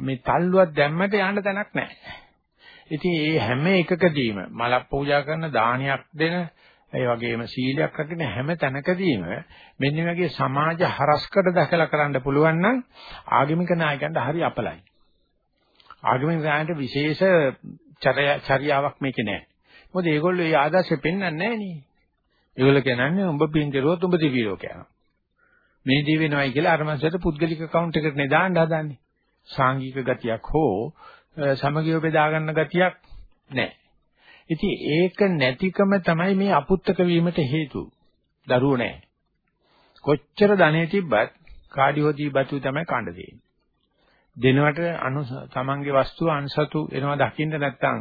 මේ තල්ලුවක් දැම්මට යන්න තැනක් නැහැ. ඉතින් මේ හැම එකකදීම මල පූජා කරන දානයක් දෙන ඒ වගේම සීලයක් රකින්න හැම තැනකදීම මෙන්න වගේ සමාජ හරස්කඩ දැකලා කරන්න පුළුවන් නම් ආගමික නායකයන්ට හරි අපලයි. ආගමික නායකයන්ට විශේෂ චර්යාවක් මේකේ නැහැ. මොකද ඒගොල්ලෝ ඒ ආදර්ශෙ පෙන්වන්නේ නැහැ නේ. ඒගොල්ලෝ කියන්නේ උඹ පින් කරුවොත් උඹ දිවි ලෝක යනවා. මේ දිවි වෙනවයි කියලා අර මනසට පුද්ගලික account එකට නේ දාන්න හදන්නේ. සාංගික ගතියක් හෝ සමගිය බෙදා ගන්න ගතියක් නැහැ. ඉතින් ඒක නැතිකම තමයි මේ අපුත්තක වීමට හේතුව. දරුවෝ නැහැ. කොච්චර ධනෙ තිබ්බත් කාඩියෝදී බතු තමයි කණ්ඩ දෙන්නේ. දෙනවට අනු තමන්ගේ වස්තුව අන්සතු එනවා දකින්න නැත්නම්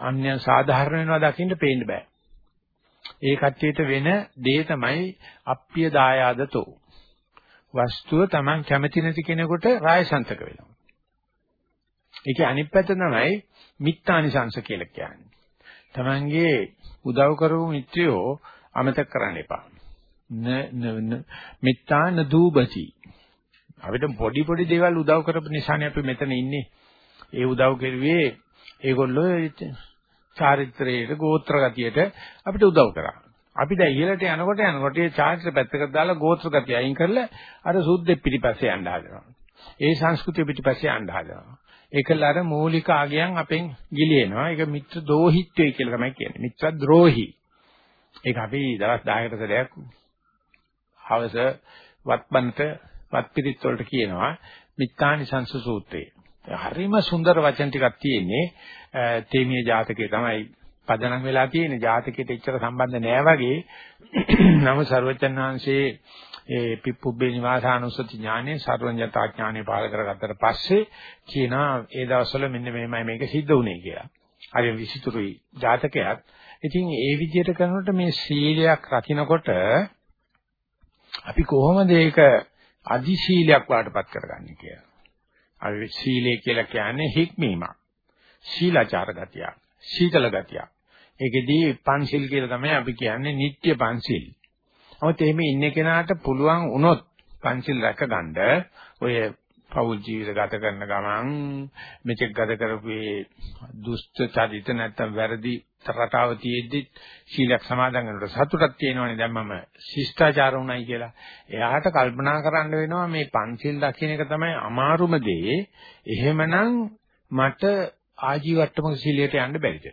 අන්‍ය සාධාරණ වෙනවා දකින්න පේන්න බෑ. ඒ කට්ටියට වෙන දේ තමයි අප්පිය දායාදතෝ. වස්තුව තමන් කැමති නැති කෙනෙකුට රායසන්තක වෙනවා. ඒකේ අනිත් පැත්ත තමයි මිත්‍යානිසංශ කියලා කියන්නේ. තමන්ගේ උදව් කරපු මිත්‍රයෝ අමතක කරන්න එපා. න මිත්‍යාන දූබති. අපිට පොඩි පොඩි දේවල් උදව් කරපු නිසානේ අපි මෙතන ඉන්නේ. ඒ උදව් කෙරුවේ ඒගොල්ලෝ චාරිත්‍රයේ ගෝත්‍ර ගතියට අපිට උදව් කරා. අපි දැන් ඉහළට යනකොට යනකොට ඒ චාරිත්‍ර පැත්තකට දාලා ගෝත්‍ර ගතිය අයින් කරලා අර සුද්ධෙ පිටිපස්සේ යන්න හදනවා. ඒ සංස්කෘතිය පිටිපස්සේ යන්න හදනවා. ඒකල අර මූලික ආගයන් අපෙන් ගිලිනවා. ඒක මිත්‍ර දෝහිත්වය කියලා තමයි කියන්නේ. මිත්‍ර ද්‍රෝහි. ඒක අපි දවස් 10කට සැරයක් හවස වත්බන්ත වත්පිරිත් වලට කියනවා මිත්‍යානිසංස සූත්‍රය. හරිම සුන්දර වචන ටිකක් තියෙන්නේ. තේමීය ජාතකයේ තමයි පදනම් වෙලා තියෙන්නේ. ජාතකයට එච්චර සම්බන්ධ නෑ වගේ. නම සර්වචන් වහන්සේ ඒ පිප්පුබ්බේ නිවාසානුස්සති ඥානෙ සර්වඥතා ඥානෙ පාල කරගත්තට පස්සේ කියනවා ඒ දවස්වල මෙන්න මෙහෙමයි මේක සිද්ධ වුණේ කියලා. හරි විසිතුරුයි ජාතකයක්. ඉතින් ඒ විදිහට කරනකොට මේ සීලයක් රකින්නකොට අපි කොහොමද ඒක අදි සීලයක් වාටපත් කරගන්නේ කියලා. අපි සීලය කියලා කියන්නේ හික්මීමක්. සීලාචාර ගතියක්. සීතල ගතියක්. ඒකෙදී පන්සිල් කියලා තමයි අපි කියන්නේ නිට්ටය පන්සිල්. නමුත් එහෙම ඉන්න කෙනාට පුළුවන් වුණොත් පංචිල් රැකගන්න ඔය පෞල් ජීවිත ගත කරන ගමන් මෙතෙක් ගත කරපු දුෂ්ට චරිත නැත්තම් වැරදි රටාව තියෙද්දි සීලයක් සමාදන් වෙනකොට සතුටක් තියෙනවනේ දැන් මම ශිෂ්ටාචාර උනායි කියලා. එයාට කල්පනා කරන්න වෙනවා මේ පංචිල් දකින්න එක තමයි අමාරුම දේ. එහෙමනම් මට ආජීවට්ටමක සීලයට යන්න බැරිද?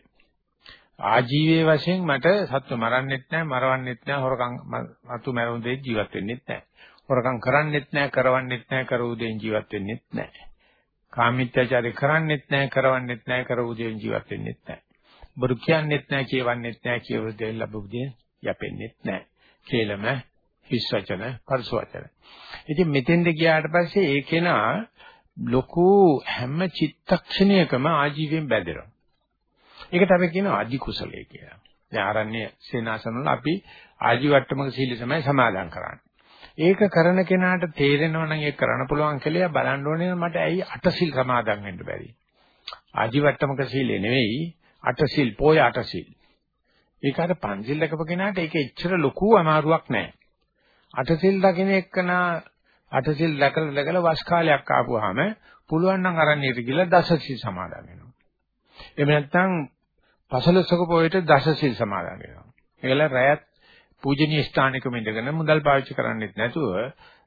ආජීවයේ වශයෙන් මට සත්ව මරන්නෙත් නැහැ, මරවන්නෙත් නැහැ, හොරකම් මතු මරුන් දෙයි ජීවත් වෙන්නෙත් නැහැ. හොරකම් කරන්නෙත් නැහැ, කරවන්නෙත් නැහැ, කරවූ දෙයින් ජීවත් වෙන්නෙත් නැහැ. කාමීත්‍යචාරය කරන්නෙත් නැහැ, කරවන්නෙත් නැහැ, කරවූ දෙයින් ජීවත් වෙන්නෙත් නැහැ. බොරු කියන්නෙත් නැහැ, කියවන්නෙත් නැහැ, කියවූ දෙයින් ලැබුව දෙයින් යැපෙන්නෙත් නැහැ. කේලම හිස් වචන, පරස වචන. ඉතින් මෙතෙන්ද ගියාට පස්සේ ඒ කෙනා ලොකු හැම චිත්තක්ෂණයකම ආජීවයෙන් බැඳෙනවා. ඒකට අපි කියනවා අධි කුසලයේ කියලා. දැන් ආරණ්‍ය සේනාසන වල අපි ආජීවට්ටමක සීල තමයි සමාදන් කරන්නේ. ඒක කරන කෙනාට තේරෙනවා නම් ඒක කරන්න පුළුවන් කියලා බලන්න ඕනේ මට ඇයි අටසිල් සමාදන් වෙන්න බැරි. ආජීවට්ටමක සීලේ නෙවෙයි අටසිල් පොය අටසිල්. ඒක අර පංචිල් ලකප කෙනාට ඒක එච්චර ලොකු අමාරුවක් නෑ. අටසිල් දකින්න එක්කන අටසිල් දැකලා දැකලා වස් කාලයක් ආපුවාම පුළුවන් නම් අරණියට ගිහලා දසසිල් සමාදන් වෙනවා. එහෙම නැත්නම් පසළොස්වක පොයට දසසිල් සමාදන් වෙනවා. ඒකල රැයත් පූජනීය ස්ථානිකම ඉඳගෙන මුදල් පාවිච්චි කරන්නෙත් නැතුව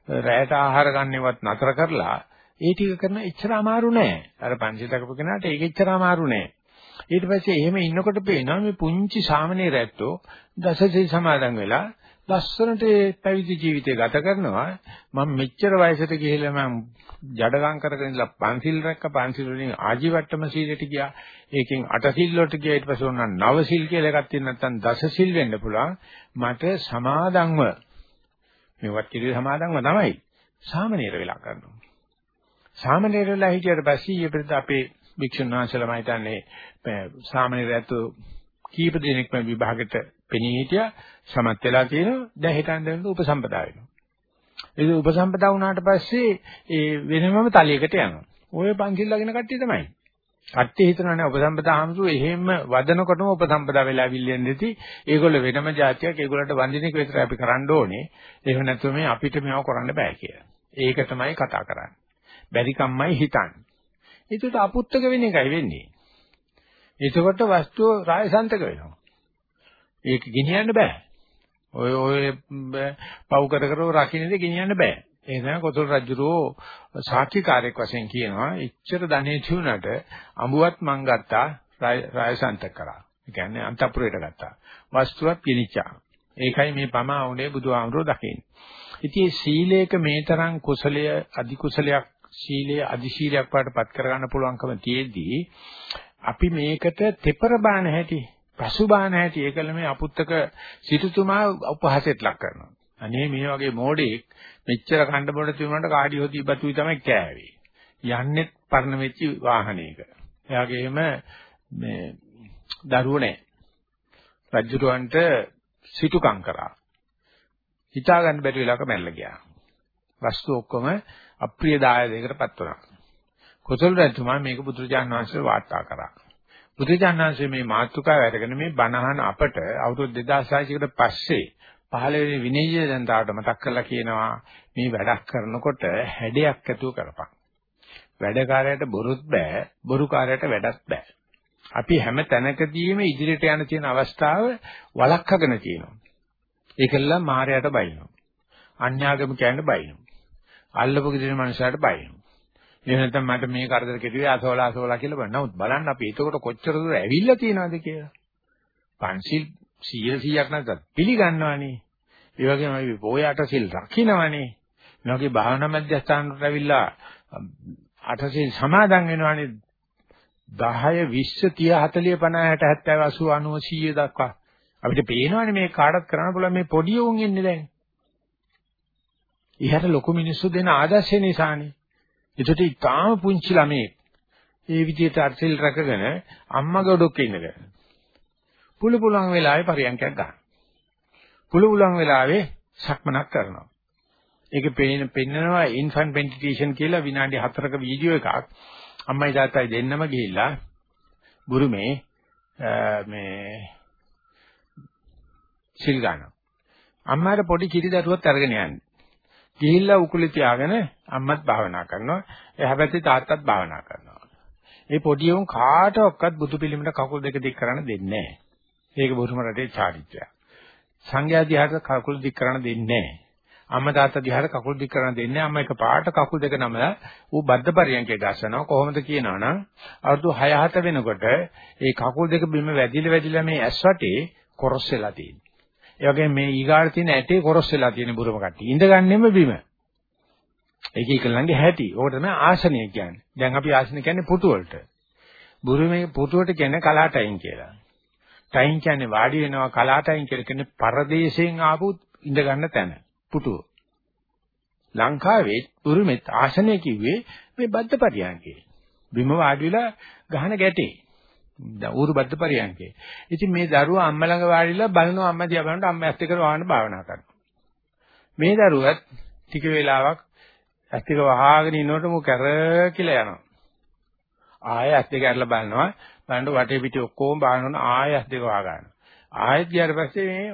රැයට ආහාර ගන්නවත් නතර කරලා ඒ ටික කරන එච්චර අමාරු නෑ. අර පංචිතකපු කෙනාට ඒක එච්චර අමාරු නෑ. ඊට පස්සේ එහෙම ඉන්නකොට පේනවා මේ පුංචි සාමනීර ඇත්තෝ දසසිල් සමාදන් වෙලා ලස්සනට පැවිදි ජීවිතය ගත කරනවා. මම මෙච්චර වයසට ගිහිල්ලා මම ජඩගම් කරගෙන ඉඳලා පන්සිල් රැක්ක පන්සිල් වලින් ආජීවට්ටම සීලයට ගියා. ඒකෙන් අට සිල් වලට ගියා. ඊට පස්සේ උනන නව සිල් කියලා එකක් තියෙන නැත්නම් දස සිල් වෙන්න පුළුවන්. මට සමාදන්ව මේවත් කිරි සමාදන්ව තමයි සාමනීර වෙලා කරනවා. සාමනීර වෙලා හිටියට පස්සේ ඊපෙත් අපේ භික්ෂුන් වහන්සේලා මම හිතන්නේ සාමනීරයතු කීප දිනක්ම විභාගෙට පෙනී හිටියා සමත් වෙලා තියෙනවා දැන් හිතන් දැන් උපසම්පදා වෙනවා ඒක උපසම්පදා වුණාට පස්සේ ඒ වෙනමම තලයකට යනවා. ඔය පන්සිල් ලගෙන කට්ටිය තමයි. කට්ටිය හිතනවානේ උපසම්පදා හමුතු එහෙම වදනකොටම උපසම්පදා වෙලා විල්ලෙන් දෙති. ඒගොල්ලෝ වෙනම જાතියක් ඒගොල්ලන්ට වන්දින එක විතර අපි කරන්න ඕනේ. එහෙම නැත්නම් මේ අපිට මේව කරන්න බෑ කියලා. ඒක තමයි කතා කරන්නේ. බැරි කම්මයි හිතන්නේ. ඒකට අපුත්තක වෙන එකයි වෙන්නේ. එතකොට වස්තුව රායසන්තක වෙනවා. ඒක ගෙනියන්න බෑ. ඔය ඔය පව් කර කර රකින්නේ ගෙනියන්න බෑ. ඒ නිසා කොතල් රජුරෝ සාක්ෂිකාරයක් වශයෙන් කියනවා ඉච්ඡර ධනෙ චුණට අඹුවත් මං ගත්තා රායසන්තක කරා. ඒ කියන්නේ අන්තපුරයට ගත්තා. වස්තුවක් පිනිච්චා. ඒකයි මේ පමා උනේ බුදුහාමුදුරුවෝ දකින්නේ. ඉතින් සීලේක මේ තරම් කුසලය අධි කුසලයක් සීලයේ අධි සීලයක් වඩපත් කරගන්න පුළුවන්කම තියෙද්දී අපි මේකට තෙපර බාන හැටි පසු බාන හැටි ඒකල මේ අපුත්තක සිටුතුමා උපහාසයට ලක් කරනවා. අනේ මේ වගේ මෝඩෙක් මෙච්චර කණ්ඩ බොඩ තිබුණාට කාඩියෝ තිබ්බතුයි තමයි කෑවේ. යන්නේ පරණ වෙච්ච වාහනයක. එයාගේම මේ දරුවෝ නැහැ. රජුරවන්ට සිටුකම් කරා. හිතා ගන්න බැරි වෙලාවක මැරලා ගියා. වස්තු ඔක්කොම අප්‍රිය දායකයකටපත් වුණා. කොසල් රජතුමා මේක බුදුරජාණන් වහන්සේ වාර්තා කරා. බුදුරජාණන් වහන්සේ මේ මාතෘකාව අරගෙන මේ බණහන අපට අවුරුදු 2600කට පස්සේ පහළ වෙන විනය ජනතාවට මතක් කරලා කියනවා මේ වැඩක් කරනකොට හැඩයක් ඇතුව කරපන්. වැඩකාරයට බොරුත් බෑ, බොරුකාරයට වැඩක් බෑ. අපි හැම තැනකදීම ඉදිරියට යන තියෙන අවස්ථාව වළක්වාගෙන තියෙනවා. ඒකෙල්ල මායයට බයිනවා. අන්‍යාගම කියන්නේ බයිනවා. අල්ලපු කිදින මනුස්සයාට බයිනවා. එහෙම නැත්නම් මට මේ කරදර කෙරුවේ අසෝලා අසෝලා කියලා බලන්න. නමුත් බලන්න අපි එතකොට කොච්චර දුර ඇවිල්ලා තියෙනවද කියලා. පන්සිල් 100 100ක් නැත්නම් පිළිගන්නවනේ. ඒ වගේම අපි පොයට සිල් රකින්නවනේ. මේ වගේ භාවනා මධ්‍යස්ථාන වලට ඇවිල්ලා අටසිල් සමාදන් වෙනවනේ 10 20 30 40 50 60 70 80 90 100 දක්වා අපිට පේනවනේ මේ කාටත් කරන්න පුළුවන් මේ පොඩි උන් ඉන්නේ දැන්. ඉහට ලොකු මිනිස්සු දෙන ආදර්ශය නිසානේ. ඒකට ඉතාම පුංචි ළමේ ඒ විදිහට අර්ථිල් රැකගෙන අම්මා ගොඩක් ඉන්නක. පුළු පුළුවන් වෙලාවේ පරියන්කයක් ගන්න. පුළු පුළුවන් වෙලාවේ සක්මනක් කරනවා. ඒකේ පේන පෙන්නනවා ඉන්ෆන්ට් මෙඩිටේෂන් කියලා විනාඩි 4ක වීඩියෝ එකක්. අම්මයි තාත්තයි දෙන්නම ගිහිල්ලා බුරුමේ මේ සිල් ගන්නවා. අම්මාට පොඩි කිරි දරුවක් අරගෙන යන්නේ. ගිහිල්ලා උකුලේ තියාගෙන අම්මත් භාවනා කරනවා. එහා පැත්තේ තාත්තත් භාවනා කරනවා. මේ පොඩි උන් කාටවත් බුදු පිළිමයට කකුල් දෙක දික් කරන්න දෙන්නේ නැහැ. ඒක බුරුම රටේ චාරිත්‍රයක්. සංඝයා දිහාට කකුල් දික් කරන්න දෙන්නේ නැහැ. අම්මා තාත්තා දිහාට කකුල් දික් කරන්න දෙන්නේ නැහැ. අම්මා එක පාට කකුල් දෙක නමලා ඌ බද්ධ පරියන්කේ ගස්සනවා. කොහොමද කියනවනම් අවුරුදු 6 7 වෙනකොට ඒ කකුල් දෙක බිම වැදිලා වැදිලා මේ ඇස් වටේ කොරස් වෙලා තියෙනවා. ඒ වගේම මේ ඊගාට තියෙන ඇටේ කොරස් වෙලා තියෙන බුරුම කට්ටිය. ඉඳගන්නෙම බිම. ඒක ඉකලන්ගේ හැටි. ඕකට තමයි ආසනය කියන්නේ. දැන් අපි ආසන කියන්නේ පුටු වලට. බුරුමේ පුටුවට කියන්නේ කලාටයින් කියලා. ටයින් කියන්නේ වාඩි වෙනවා කලාටයින් කියලා කියන්නේ පරදේශයෙන් ආපු ඉඳ ගන්න තැන. පුටුව. ලංකාවේ බුරුමෙත් ආසනය කිව්වේ මේ බද්ද පරියන්කේ. බිම වාඩි වෙලා ගහන ගැටේ. ඌරු බද්ද පරියන්කේ. ඉතින් මේ දරුවා අම්මා ළඟ වාඩිලා බලනවා අම්මා දිහා බලනකොට අම්මා ඇස් දෙක වහන භාවනා කරනවා. මේ දරුවත් ටික වෙලාවක් ඇස් දෙක වහාගෙන ඉන්නකොට මු කර කියලා යනවා. ආයෙ ඇස් දෙක අරලා බලනවා. බලනකොට වටේ පිටේ ඔක්කොම බලනකොට ආයෙ ඇස් දෙක වහා ගන්නවා. ආයෙත් ගියාට පස්සේ මේ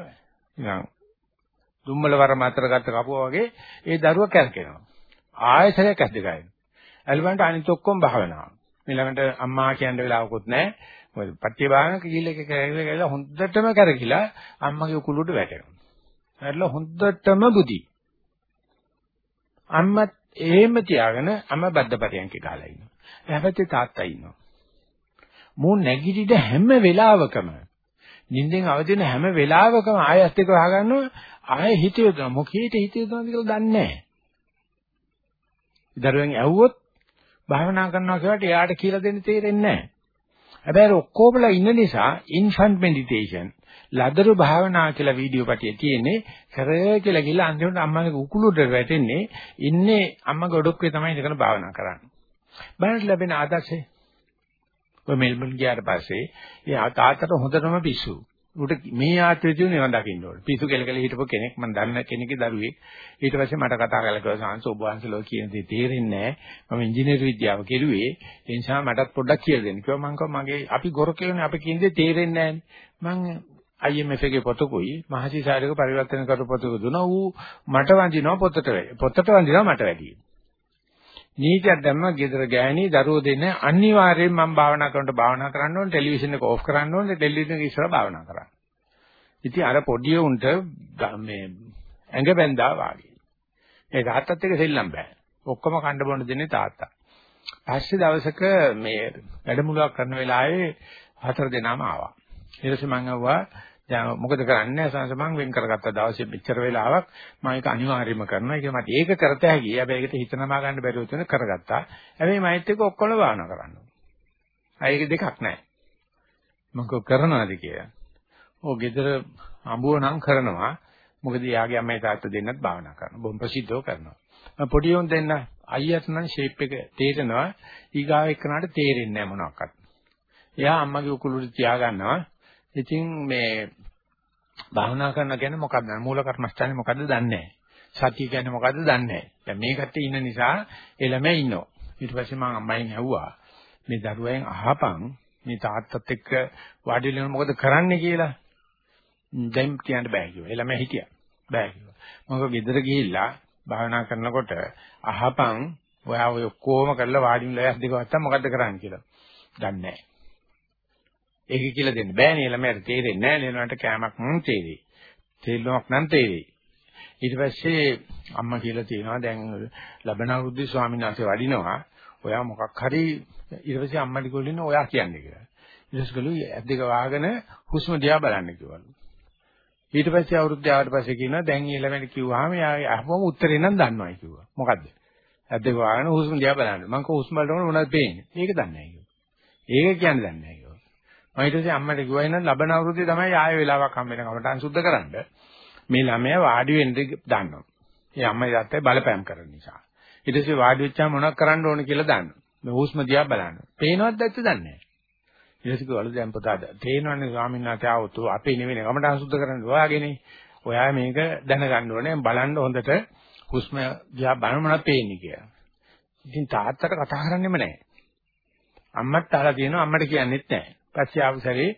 නිකන් දුම්මල වර මාතර ගත්ත කපුවා වගේ ඒ දරුවා කැරකෙනවා. ආයෙ සැරයක් ඇස් දෙක අයින. ඇල්බන්ට අනිත් ඔක්කොම භාවනාව. ඊළඟට අම්මා කියන්න වෙලාවකුත් නැහැ. මොකද පට්ටිය බාහන කිහිල්ල එක කරගෙන හොඳටම කරකිලා අම්මගේ කුළුට වැටෙනවා. වැටලා හොඳටම බුදි. අම්මත් එහෙම තියාගෙන අම්ම බද්දපරියන්ක ගහලා ඉන්නවා. එහා පැත්තේ තාත්තා ඉන්නවා. මෝ නැගිටිට හැම වෙලාවකම නිින්දෙන් අවදි වෙන හැම වෙලාවකම ආයත් එක වහගන්නවා ආයෙ හිතේ දුන මොකීට හිතේ දුනද කියලා දන්නේ නැහැ. දරුවෙන් ඇහුවොත් භාවනා කරනවා කියලාට එයාට කියලා දෙන්න තේරෙන්නේ නැහැ. හැබැයි ඔක්කොමලා ඉන්න නිසා ඉන්ෆන්ට් මෙඩිටේෂන් ලදරු භාවනා කියලා වීඩියෝ පිටියේ තියෙන්නේ කර කියලා ගිහලා අන්තිමට අම්මගේ උකුලුට වැටෙන්නේ ඉන්නේ අම්මගේ ඔඩොක්කේ තමයි ඉඳගෙන භාවනා කරන්නේ. බලන්න ලැබෙන ආදර්ශේ ඔය මෙල්බන් ගියාට පස්සේ ඒ තාත්තට හොඳටම පිස්සු. උට මේ ආත්මෙදී නිවන් දකින්න ඕනේ. පිසු කෙලකල හිටපු කෙනෙක් මම දන්න කෙනෙක්ගේ දරුවෙක්. ඊට පස්සේ මට කතා කරලා කිව්වා සාංශ ඔබ වහන්සේලෝ කියන දේ තේරෙන්නේ නැහැ. මම ඉංජිනේරු විද්‍යාව කෙරුවේ. ඒ නිසා මටත් පොඩ්ඩක් කියලා දෙන්න. කිව්වා මම කිව්වා මගේ අපි ගොර කියෝනේ අපි කියන දේ තේරෙන්නේ නැහැ. මම IMF එකේ පොතකුයි මහසි සාරික පරිවර්තන කරපු පොතක දුනා ඌ මට වඳිනවා පොතට වැඩි. පොතට වඳිනවා මට වැඩි. නීතියක් දැම්ම ගෙදර ගෑණි දරුවෝ දෙන්න අනිවාර්යයෙන් මම භාවනා කරනකොට භාවනා කරන්න ඕනේ ටෙලිවිෂන් එක ඕෆ් කරන්න ඕනේ ටෙලිවිෂන් එක ඉස්සරහ භාවනා කරන්න. ඉතින් අර පොඩි උන්ට මේ ඇඟ බැඳා වාගේ. ඒ තාත්තත් එක්ක සෙල්ලම් බෑ. ඔක්කොම කණ්ඩ බොන්න දෙන්නේ තාත්තා. පස්සේ දවසක මේ වැඩමුළුවක් කරන වෙලාවේ හතර දෙනාම ආවා. ඊට පස්සේ මම ආවා දැන් මොකද කරන්නේ සංස මං වෙන් කරගත්ත දවසේ මෙච්චර වෙලාවක් මම ඒක අනිවාර්යයෙන්ම කරනවා. ඒක මට ඒක කරත හැකියි. හැබැයි ඒකට හිතනමා ගන්න බැරුව තුන කරගත්තා. හැබැයි මයිත් එක්ක ඔක්කොම භාවනා කරන්න. ඒක දෙකක් නැහැ. මම කරනවාද කියලා. ඔය gedara අඹුව නම් කරනවා. මොකද යාගේ අම්මයි තාත්තා දෙන්නත් භාවනා කරනවා. බොහොම ප්‍රසිද්ධව කරනවා. පොඩි උන් දෙන්න අයියට නම් ෂේප් එක තේරෙනවා. ඊගාව එක්කනට තේරෙන්නේ නැහැ මොනවාක්වත්. එයා අම්මගේ උකුලුට තියා ගන්නවා. ඉතින් මේ භාවනා කරන කියන්නේ මොකක්ද? මූල කර්මස්ථානේ මොකද්ද දන්නේ නැහැ. සතිය කියන්නේ මොකද්ද දන්නේ නැහැ. දැන් මේ කට්ටිය ඉන්න නිසා ඒ ළමයා ඉන්නවා. ඊට පස්සේ මම අම්මයින් ඇහුවා මේ දරුවෙන් අහපන් මේ තාත්තත් එක්ක වාඩි වෙලා මොකද කරන්නේ කියලා. දැන් කියන්න බෑ කිව්වා. ඒ ළමයා හිටියා. බෑ කිව්වා. මම ගෙදර ගිහිල්ලා භාවනා කරනකොට අහපන් ඔයා ඔය ඔක්කොම කරලා වාඩි වෙලා ඇස් දෙක වත්තම් මොකද්ද කරන්නේ කියලා. දන්නේ නැහැ. ඒක කියලා දෙන්න බෑනේ ළමයාට තේරෙන්නේ නැහැ නේනකට කෑමක් නම් තේරෙයි. තේරුමක් නම් තේරෙයි. ඊට පස්සේ අම්මා කියලා තියෙනවා දැන් ලබන අවුරුද්දේ ස්වාමීන් වහන්සේ වඩිනවා. ඔයා මොකක් හරි ඊට පස්සේ අම්මට කිව්වලු ඔයා කියන්නේ කියලා. ඊට පස්සේ ගලු ඇද්දක වහගෙන හුස්ම දිහා බලන්න කිව්වලු. ඊට පස්සේ අවුරුද්ද ආවට පස්සේ කියනවා දැන් ඊළඟට කිව්වහම යා අහපුවම උත්තරේ නම් දන්නවයි කිව්වා. මොකද්ද? ඇද්දක වහගෙන හුස්ම දිහා බලන්න. මං කව හුස්ම බලනකොට මොනවද පේන්නේ? ඒක දන්නේ නැහැ කිව්වා. ඒක කියන්නේ දන්නේ නැහැ කිව්වා. මම ඊට පස්සේ අම්මට කිව්වා එහෙනම් ලබන අවුරුද්දේ තමයි ආයෙ වෙලාවක් හම්බ වෙන කමටහන් සුද්ධ කරන්න. මේ ළමයා වාඩි වෙන්න දන්නවා. ඒ අම්මයි තාත්තයි බලපෑම් කරන නිසා. ඊට පස්සේ වාඩි වෙච්චාම මොනවද කරන්න ඕන කියලා දන්නවා. මේ හුස්ම දිහා බලන්න. පේනවද නැද්ද දන්නේ නැහැ. ඊට පස්සේ වල දැන් පුතාට තේනවනේ ස්වාමීන් වහන්සේ ආවොත් අපේ නෙවෙයි කමටහන් සුද්ධ කරන්න ඔයාගේනේ. ඔයා මේක දැනගන්න ඕනේ බලන්න හොඳට හුස්ම දිහා බලන්න මොනවද පේන්නේ කියලා. ඉතින් තාත්තට කතා කරන්නෙම නැහැ. අම්මත් අහලා තියෙනවා අම්මට කියන්නෙත් නැහැ. පස්සේ ආපු සැරේ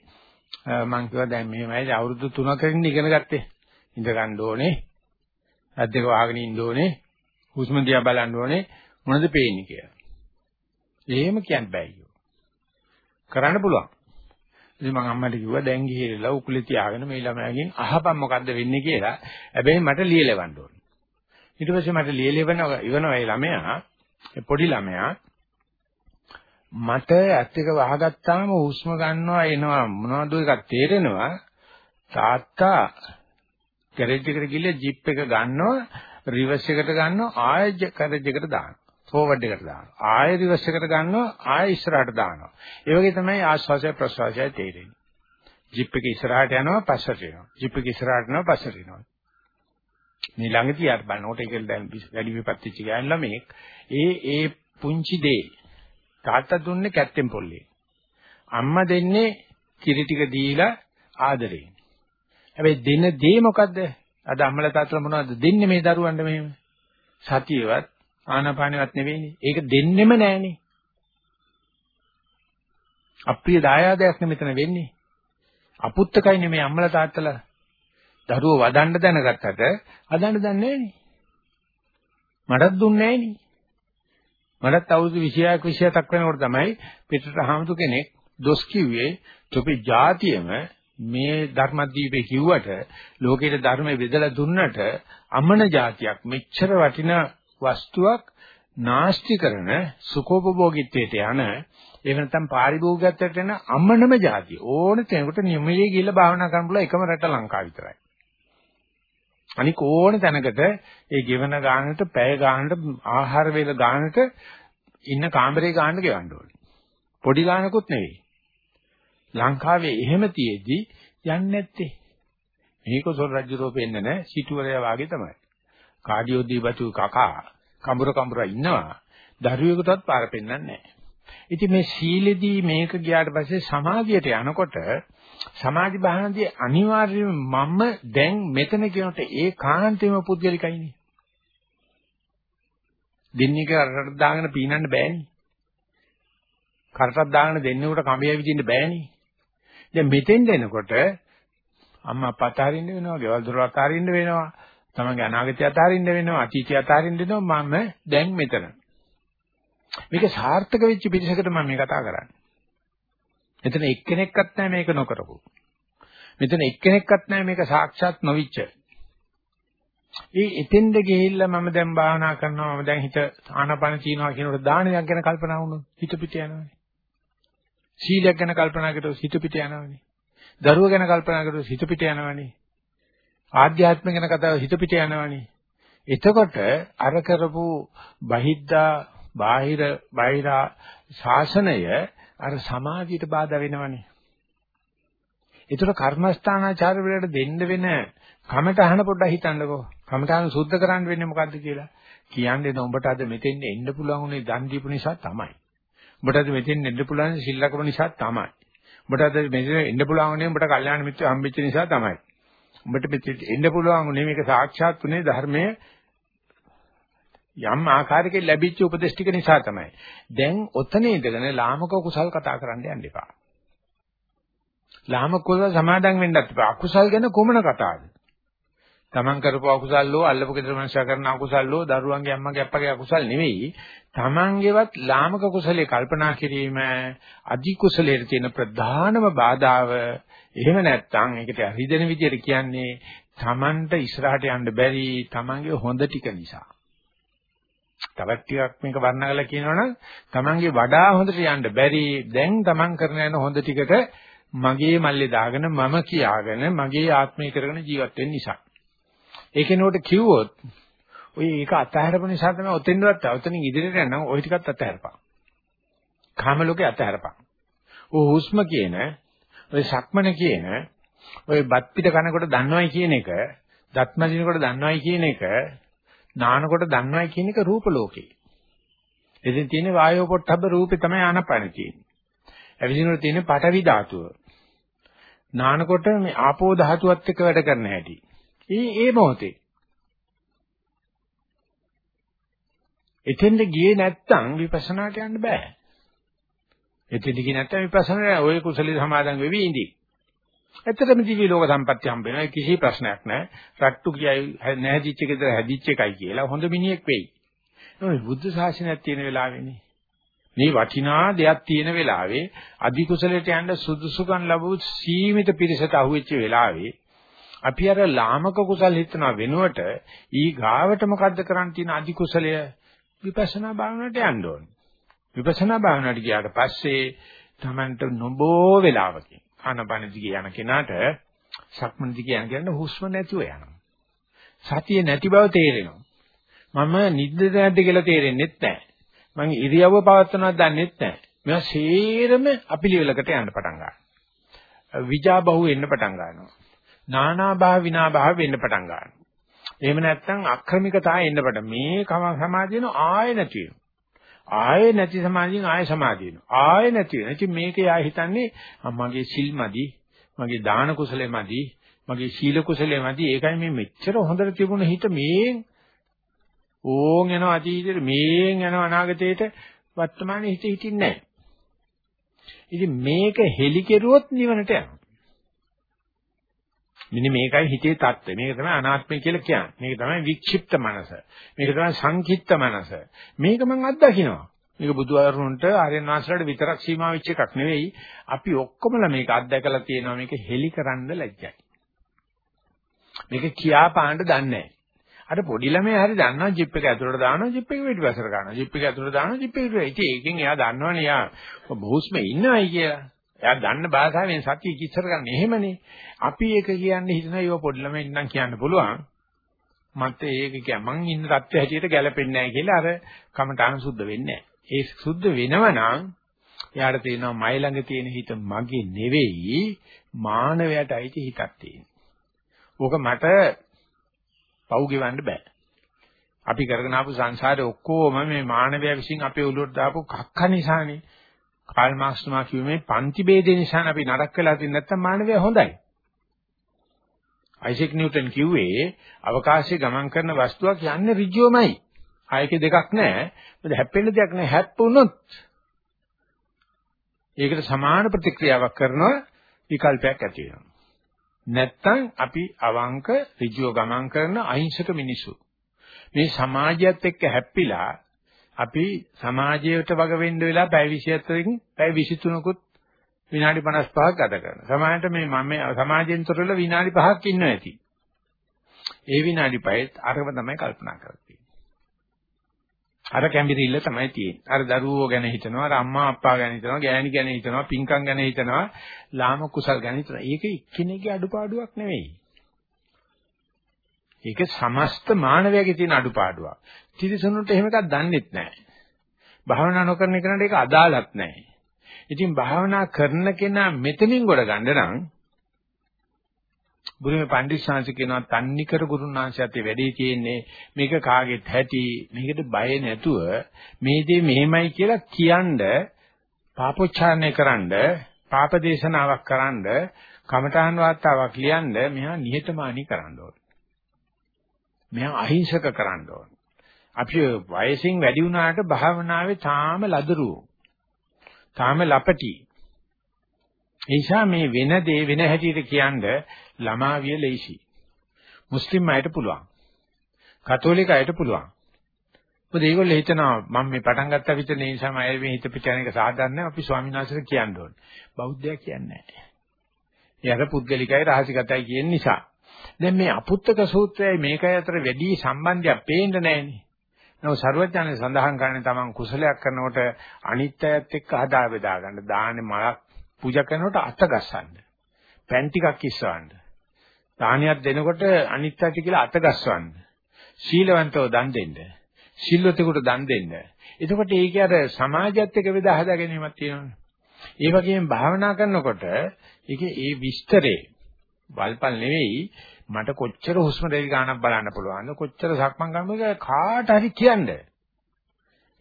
මං කිව්වා දැන් මෙහෙමයි අවුරුදු 3කින් ඉගෙන ගත්තේ. ඉඳ ගන්න ඕනේ. අද්දක වහගෙන ඉන්න ඕනේ. හුස්ම දිහා බලන්න ඕනේ. මොනවද පේන්නේ කියලා. එහෙම කියන්න බෑ කිව්වා. කරන්න පුළුවන්. ඉතින් මම අම්මට කිව්වා දැන් ගිහිල්ලා උකුලේ තියාගෙන මේ ළමයාගෙන් අහපන් මොකද්ද වෙන්නේ කියලා. හැබැයි මට ලියලවන්න ඕනේ. ඊට පස්සේ මට ලියලවන ඉවනවා ඒ ළමයා පොඩි ළමයා මට ඇත් එක වහගත්තාම හුස්ම ගන්නවා එනවා. මොනවද එකක් තේරෙනවා? තාත්තා ගෑරේජ් එකට ගිහලා ජිප් එක ගන්නවා රිවර්ස් එකට ගන්නවා ආයෙ ගෑරේජ් එකට දානවා. ෆෝවර්ඩ් එකට දානවා. ආයෙ රිවර්ස් එකට ගන්නවා ආයෙ ඉස්සරහට දානවා. ඒ වගේ තමයි ආශ්වාසය ප්‍රශ්වාසය තේරෙන්නේ. ජිප් එක ඉස්සරහට යනවා පස්සට එනවා. ජිප් එක ඉස්සරහට යනවා පස්සට එනවා. මේ ළඟදී ආර බලනකොට ඒක දැන් වැඩි විපත්තිච්ච ගෑන් ළමෙක්. ඒ ඒ පුංචි දේ තාත්තා දුන්නේ කැත්තෙන් පොල්ලේ. අම්මා දෙන්නේ කිරි ටික දීලා ආදරේ. හැබැයි දෙන දේ මොකද්ද? අද අම්මලා තාත්තලා මොනවද දෙන්නේ මේ දරුවන්ට මෙහෙම? සතියවත් ආනාපානෙවත් නෙවෙයිනේ. ඒක දෙන්නෙම නෑනේ. අප්‍රිය දායාදයක් නෙමෙතන වෙන්නේ. අපුත්තකයි නෙමෙයි අම්මලා තාත්තලා දරුවෝ වදන්න දැනගත්තට හදන්න දන්නේ නෑනේ. මටත් දුන්නේ නෑනේ. මටත් අවුරුදු 26ක් 27ක් වෙනකොට තමයි පිටට හාමුදුර කෙනෙක් දොස් කිව්වේ තොපි જાතියෙම මේ ධර්මදීපේ කිව්වට ලෝකෙට ධර්මය බෙදලා දුන්නට අමන જાතියක් මෙච්චර වටිනා වස්තුවක් නාස්ති කරන සුඛෝපභෝගීත්වයට යන එහෙම නැත්නම් පාරිභෝගිකත්වයට යන අමනම જાතිය ඕන කෙනෙකුට නිමෙලේ ගිහිල්ලා භාවනා කරන්න පුළුවන් එකම රට ලංකාව විතරයි. අනික ඕන තැනකට ඒ ගෙවන ගානට පැය ගානට ආහාර වේල ගානට ඉන්න කාමරේ ගානට ගෙවන්න ඕනේ. පොඩි ගානකුත් නෙවෙයි. ලංකාවේ එහෙම තියේදී යන්නේ නැත්තේ. මේක සොල් රජුරෝ පෙන්නන සිටුවරයා වාගේ තමයි. කාඩියෝ දීබතු කකා කඹුර කඹුර ඉන්නවා. දරුවෙකුටවත් පාර පෙන්නන්නේ නැහැ. ඉතින් මේ සීලෙදී මේක ගියාට පස්සේ සමාධියට යනකොට සමාධි භාවනාවේ අනිවාර්යයෙන්ම මම දැන් මෙතන කියනට ඒ කාන්තේම පුද්ගලිකයිනේ. දෙන්නේ කරට දාගෙන පීනන්න බෑනේ. කරටක් දාගෙන දෙන්නෙකුට කඹය විදින්න බෑනේ. දැන් මෙතෙන් දෙනකොට අම්මා අප්පා අතාරින්න වෙනවා, ගෙවල් දොර අතාරින්න වෙනවා, තමන්ගේ අනාගතය අතාරින්න වෙනවා, අතීතය අතාරින්න වෙනවා මම දැන් මෙතන. මේක සාර්ථක වෙච්ච පිරිසකට මම මේ කතා කරන්නේ. මෙතන එක්කෙනෙක්වත් නැහැ මේක නොකරපු. මෙතන එක්කෙනෙක්වත් නැහැ මේක සාක්ෂාත් නොවිච්ච. ඒ එතෙන්ද ගිහිල්ලා මම දැන් භාවනා කරනවා මම දැන් හිත ආනාපාන තියනවා කියනකොට දානයක් ගැන කල්පනා වුණොත් හිත පිට යනවානේ. සීලයක් ගැන කල්පනා කරද්දී හිත පිට යනවානේ. දරුව ගැන කල්පනා කරද්දී හිත පිට යනවානේ. ආධ්‍යාත්ම ගැන කතාව හිත පිට යනවානේ. එතකොට අර කරපු බහිද්දා බාහිර බාහිරා ශාසනය අර සමාධියට බාධා වෙනවනේ. ඒතර කර්මස්ථානාචාර වලට දෙන්න වෙන කමටහන පොඩ්ඩක් හිතන්නකෝ. කමටහන සුද්ධ කරන්න වෙන්නේ මොකද්ද කියලා. කියන්නේ උඹට අද මෙතෙන් එන්න පුළුවන් උනේ දන් දීපු නිසා තමයි. උඹට අද මෙතෙන් එන්න පුළුවන් සිල්ලකම නිසා තමයි. උඹට අද මෙතෙන් එන්න පුළුවන් උනේ උඹට කල්යාණ මිත්‍ර හම්බෙච්ච නිසා තමයි. උඹට මෙතෙන් එන්න පුළුවන් උනේ මේක සාක්ෂාත් උනේ ධර්මයේ යම් ආකාරයකින් ලැබිච්ච උපදේශ ටික නිසා තමයි. දැන් ඔතන ඉඳගෙන ලාමක කුසල් කතා කරන්න යන්න එපා. ලාමක කුසල සමාදන් වෙන්නත් එපා. අකුසල් ගැන කොමන කතාවද? තමන් කරපු අකුසල්ලෝ අල්ලපු කෙතර මනුෂ්‍ය කරන අකුසල්ලෝ දරුවන්ගේ අම්මගේ අප්පගේ අකුසල් නෙවෙයි. තමන්ගේවත් ලාමක කුසලයේ කල්පනා කිරීම අධි කුසලයේ තියෙන ප්‍රධානම බාධාව. එහෙම නැත්නම් ඒකට හරිදෙන විදිහට කියන්නේ තමන්ට ඉස්සරහට යන්න බැරි තමන්ගේ හොඳ ටික නිසා. තවත් ටිකක් මේක වර්ණගලා කියනවනම් තමන්ගේ වඩා හොඳට යන්න බැරි දැන් තමන් කරන යන හොඳ ටිකට මගේ මල්ලේ දාගෙන මම කියාගෙන මගේ ආත්මය කරගෙන ජීවත් වෙන්න නිසා. ඒකේනෝට කිව්වොත් ඔය ඒක අතහැරපු නිසා තමයි ඔතෙන්වත් ඔතනින් ඉදිරියට යනවා ওই ටිකත් අතහැරපන්. කාම ලෝකේ අතහැරපන්. ඔය හුස්ම කියන ඔය සක්මන කියන ඔය බත් පිට කනකොට දන්නවයි කියන එක දත්මදිනකොට දන්නවයි කියන එක නානකොට දන්නවයි කියන එක රූප ලෝකේ. එදින් තියෙන වායෝ පොට්ටබ්බ රූපේ තමයි ආනපන තියෙන්නේ. ඇවිදිනකොට තියෙන පඨවි ධාතුව. නානකොට මේ ආපෝ ධාතුවත් එක්ක වැඩ කරන හැටි. ඒ ඒ මොහොතේ. එතෙන්ද ගියේ නැත්තම් විපස්සනාට යන්න බෑ. එතෙන්ද ගියේ නැත්තම් විපස්සනා ඔය කුසලී සමාදන් වෙවි ඉඳී. ඇත්තටම දිවි ලෝක සම්පත්‍ය හම්බ වෙනවා කිසි ප්‍රශ්නයක් නැහැ. රට්ටු කියයි නැහැදිච්ච ගෙදර හැදිච්ච එකයි කියලා හොඳ මිනිහෙක් වෙයි. ඒ බුද්ධ ශාසනයක් තියෙන වෙලාවෙනේ. මේ වටිනා දෙයක් තියෙන වෙලාවේ අධි කුසලයට යන්න සුදුසුකම් ලැබු සීමිත පිරිසට අහුවෙච්ච වෙලාවේ අපි අර ලාමක කුසල් හිතනවා වෙනුවට ඊ ගාවට මොකද්ද කරන්න තියෙන අධි කුසලය විපස්සනා භාවනාවට යන්න ඕනේ. විපස්සනා භාවනාවට ගියාට පස්සේ Tamanට නොබෝ වෙලාවකින් ආනපන දිගේ යන කෙනාට සක්මන් දිගේ යන කෙනාට හුස්ම නැතුව යනවා. සතිය නැති බව තේරෙනවා. මම නිද්ද නැද්ද කියලා තේරෙන්නේ නැහැ. මම ඉරියව්ව පවත්වනවද දන්නේ නැහැ. මේවා සේරම අපිලිවෙලකට යන්න පටන් ගන්නවා. විජාබහුව එන්න පටන් ගන්නවා. නානා භාව විනා භාව වෙන්න පටන් ගන්නවා. එහෙම නැත්නම් අක්‍රමිකතාව එන්න පටන් මේ සමාජයන ආය නැති වෙනවා. ආයේ නැති සමාධියෙන් ආයේ සමාධිය වෙනවා. ආයේ නැති වෙනවා. ඉතින් මේක යා හිතන්නේ මගේ සිල්මදි, මගේ දාන කුසලෙමදි, මගේ සීල කුසලෙමදි. ඒකයි මේ මෙච්චර හොඳට තිබුණ හිත මේන් ඕන් යනවා අතීතෙට, මේන් යනවා අනාගතයට වර්තමානයේ හිත හිටින්නේ නැහැ. ඉතින් මේක හෙලි කෙරුවොත් නිවනට යනවා. මෙන්න මේකයි හිතේ தත්ත්වය. මේක තමයි අනාත්මය කියලා කියන්නේ. මේක තමයි වික්ෂිප්ත මනස. මේක තමයි සංකීර්ත මනස. මේක මම අත්දකින්නවා. මේක බුදුහාරුන්ට ආර්යයන් වහන්සේලාට විතරක් සීමා වෙච්ච එකක් නෙවෙයි. අපි ඔක්කොමලා මේක අත්දැකලා තියෙනවා. මේක හෙලි කරන්න ලැජ්ජයි. මේක කියා පාන්න දන්නේ නැහැ. අර පොඩි ළමයා හරි දන්නවා ජිප් එක ඇතුළට දානවා ජිප් එක පිටිපස්සට ගන්නවා ජිප් එක ඇතුළට දානවා ජිප් එක පිටිපස්සට. ඉතින් ඒකෙන් එයා දන්නවනේ එයා බොහොස්මේ ඉන්නවයි කියලා. එයා දන්න භාෂාවෙන් සත්‍ය කිච්චර ගන්න එහෙමනේ. අපි ඒක කියන්නේ හිතනවා ඒව පොඩි ළමයි ඉන්නම් කියන්න පුළුවන්. මට ඒක කිය මං ඉන්න තත්ත්වය හැටියට ගැලපෙන්නේ නැහැ කියලා අර කමටහන් සුද්ධ වෙන්නේ නැහැ. ඒ සුද්ධ වෙනවනම් එයාට තේරෙනවා මයි ළඟ තියෙන හිත මගේ නෙවෙයි මානවයට අයිති හිතක් තියෙන. ඕක මට පව් ගෙවන්න බෑ. අපි කරගෙන ආපු සංසාරේ ඔක්කොම මේ මානවයා විසින් අපේ ඔළුවට දාපු කක්ක නිසානේ. කාල් මාක්ස් තුමා කිව්වේ මේ පන්ති ભેදේ නිසා අපි නරක වෙලා තියෙන නැත්තම් මානවය හොඳයි. අයිසෙක් නිව්ටන් කිව්වේ අවකාශයේ ගමන් කරන වස්තුවක් යන්නේ ඍජුවමයි. ආයකේ දෙකක් නැහැ. මොකද හැප්පෙන්න දෙයක් නැහැ. හැප්පුණොත් ඒකට සමාන ප්‍රතික්‍රියාවක් කරනවා විකල්පයක් ඇති වෙනවා. නැත්තම් අපි අවංක ඍජුව ගමන් කරන අහිංසක මිනිස්සු. මේ සමාජයත් එක්ක හැප්පිලා අපි සමාජයට වග වෙන්න වෙලා පැය 27කින් පැය 23කුත් විනාඩි 55ක් ගත කරනවා. සමාජයට මේ මම සමාජයෙන් තොරව විනාඩි 5ක් ඉන්න ඇති. ඒ විනාඩි 5ත් අරව තමයි කල්පනා කරන්නේ. අර කැම්බිරිල්ල තමයි තියෙන්නේ. අර දරුවෝ ගැන හිතනවා, අර අම්මා අප්පා ගැන හිතනවා, ගෑණි ගැන හිතනවා, පින්කම් ගැන හිතනවා, ලාම කුසල් ගැන හිතනවා. ඒක එක්කෙනෙක්ගේ අඩුපාඩුවක් නෙවෙයි. ඒක සමස්ත මානවයාගේ තියෙන අඩුපාඩුවක්. තිරිසනුන්ට එහෙම එකක් දන්නෙත් නැහැ. භාවනා නොකරන කෙනාට ඒක අදාළත් නැහැ. ඉතින් භාවනා කරන කෙනා මෙතනින් ගොඩ ගන්න නම් බුදුමේ පණ්ඩිත ශාන්ති කියනවා තන්නිකර ගුරුනාංශයත් වැඩේ තියෙන්නේ මේක කාගෙත් ඇති මේකට බය නැතුව මේ දේ මෙහෙමයි කියලා කියන්න පාපොච්චාරණය කරන්න පාප දේශනාවක් කරන්න කමඨාන් වාර්තාවක් ලියන්න මෙහා නිහතමානී කරන්න ඕන. මෙහා අහිංසක කරන්න ඕන. අපි වයසින් වැඩි වුණාට භාවනාවේ තාම ලදරු. තාම ලපටි. ඒ නිසා මේ වෙන දේ වෙන හැටියට කියන්නේ ළමා විය ලේසි. මුස්ලිම් අයට පුළුවන්. කතෝලික අයට පුළුවන්. මොකද ඒගොල්ලෝ හිතනවා මම මේ පටන් ගත්තා විතර නේ නිසා මම මේ හිත පිට යන එක සාධාරණ අපි ස්වාමීන් වහන්සේට කියන්න ඕනේ. බෞද්ධයා කියන්නේ නැහැ. ඒ අර පුද්ගලිකයි රහසිගතයි කියන නිසා. දැන් මේ අපුත්තක සූත්‍රයයි මේකයි අතර වැඩි සම්බන්ධයක් පේන්නේ නැහනේ. නෝ ਸਰවඥානේ සඳහන් කරන්නේ තමන් කුසලයක් කරනකොට අනිත්‍යයත් එක්ක හදා බෙදා ගන්න. දාන්නේ මලක් පූජා කරනකොට අත ගස්සන්න. පෑන් ටිකක් ඉස්සවන්න. දානයක් දෙනකොට අනිත්‍යටි කියලා අත ගස්සවන්න. සීලවන්තව දන් දෙන්න. සිල්වතෙකුට දන් දෙන්න. එතකොට ඒකේ අර සමාජයත් එක්ක බෙදා හදා ගැනීමක් තියෙනවනේ. ඒ වගේම භාවනා කරනකොට ඒකේ ඒ විස්තරේ වල්පල් නෙවෙයි මට කොච්චර හුස්ම රැලි ගන්නක් බලන්න පුළුවන්ද කොච්චර සක්මන් කරනවද කාට හරි කියන්න.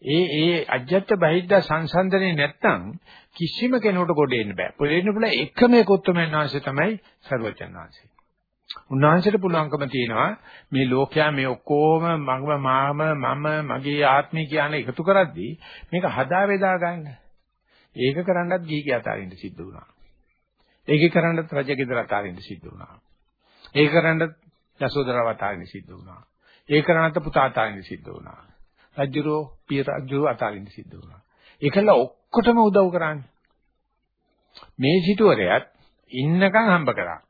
ඒ ඒ අජත්ත බහිද්ද සංසන්දනේ නැත්තම් කිසිම කෙනෙකුට ගොඩ එන්න බෑ. පොළේන්න පුළුවන් එකම එක උත්තරමයන් ආංශය තමයි සර්වචන් ආංශය. උන්වහන්සේට පුළුවන්කම තියෙනවා මේ ලෝකයා මේ ඔක්කොම මම මාම මම මගේ ආත්මය කියන එකතු කරද්දී මේක හදා වේදා ගන්න. ඒක කරන්නත් ගීකී අතාරින්න සිද්ධ වුණා. ඒක කරන්නත් රජගෙදර අතාරින්න සිද්ධ වුණා. ඒක කරන්නත් යසෝදරාව අතාරින්න සිද්ධ වුණා. ඒක කරන්නත් පුතා අතාරින්න සිද්ධ වුණා. රජුරෝ පිය රජුරෝ අතාරින්න සිද්ධ වුණා. ඒකල ඔක්කොටම උදව් කරන්නේ. මේ සිටුවරයත් ඉන්නකම් හම්බ කරා.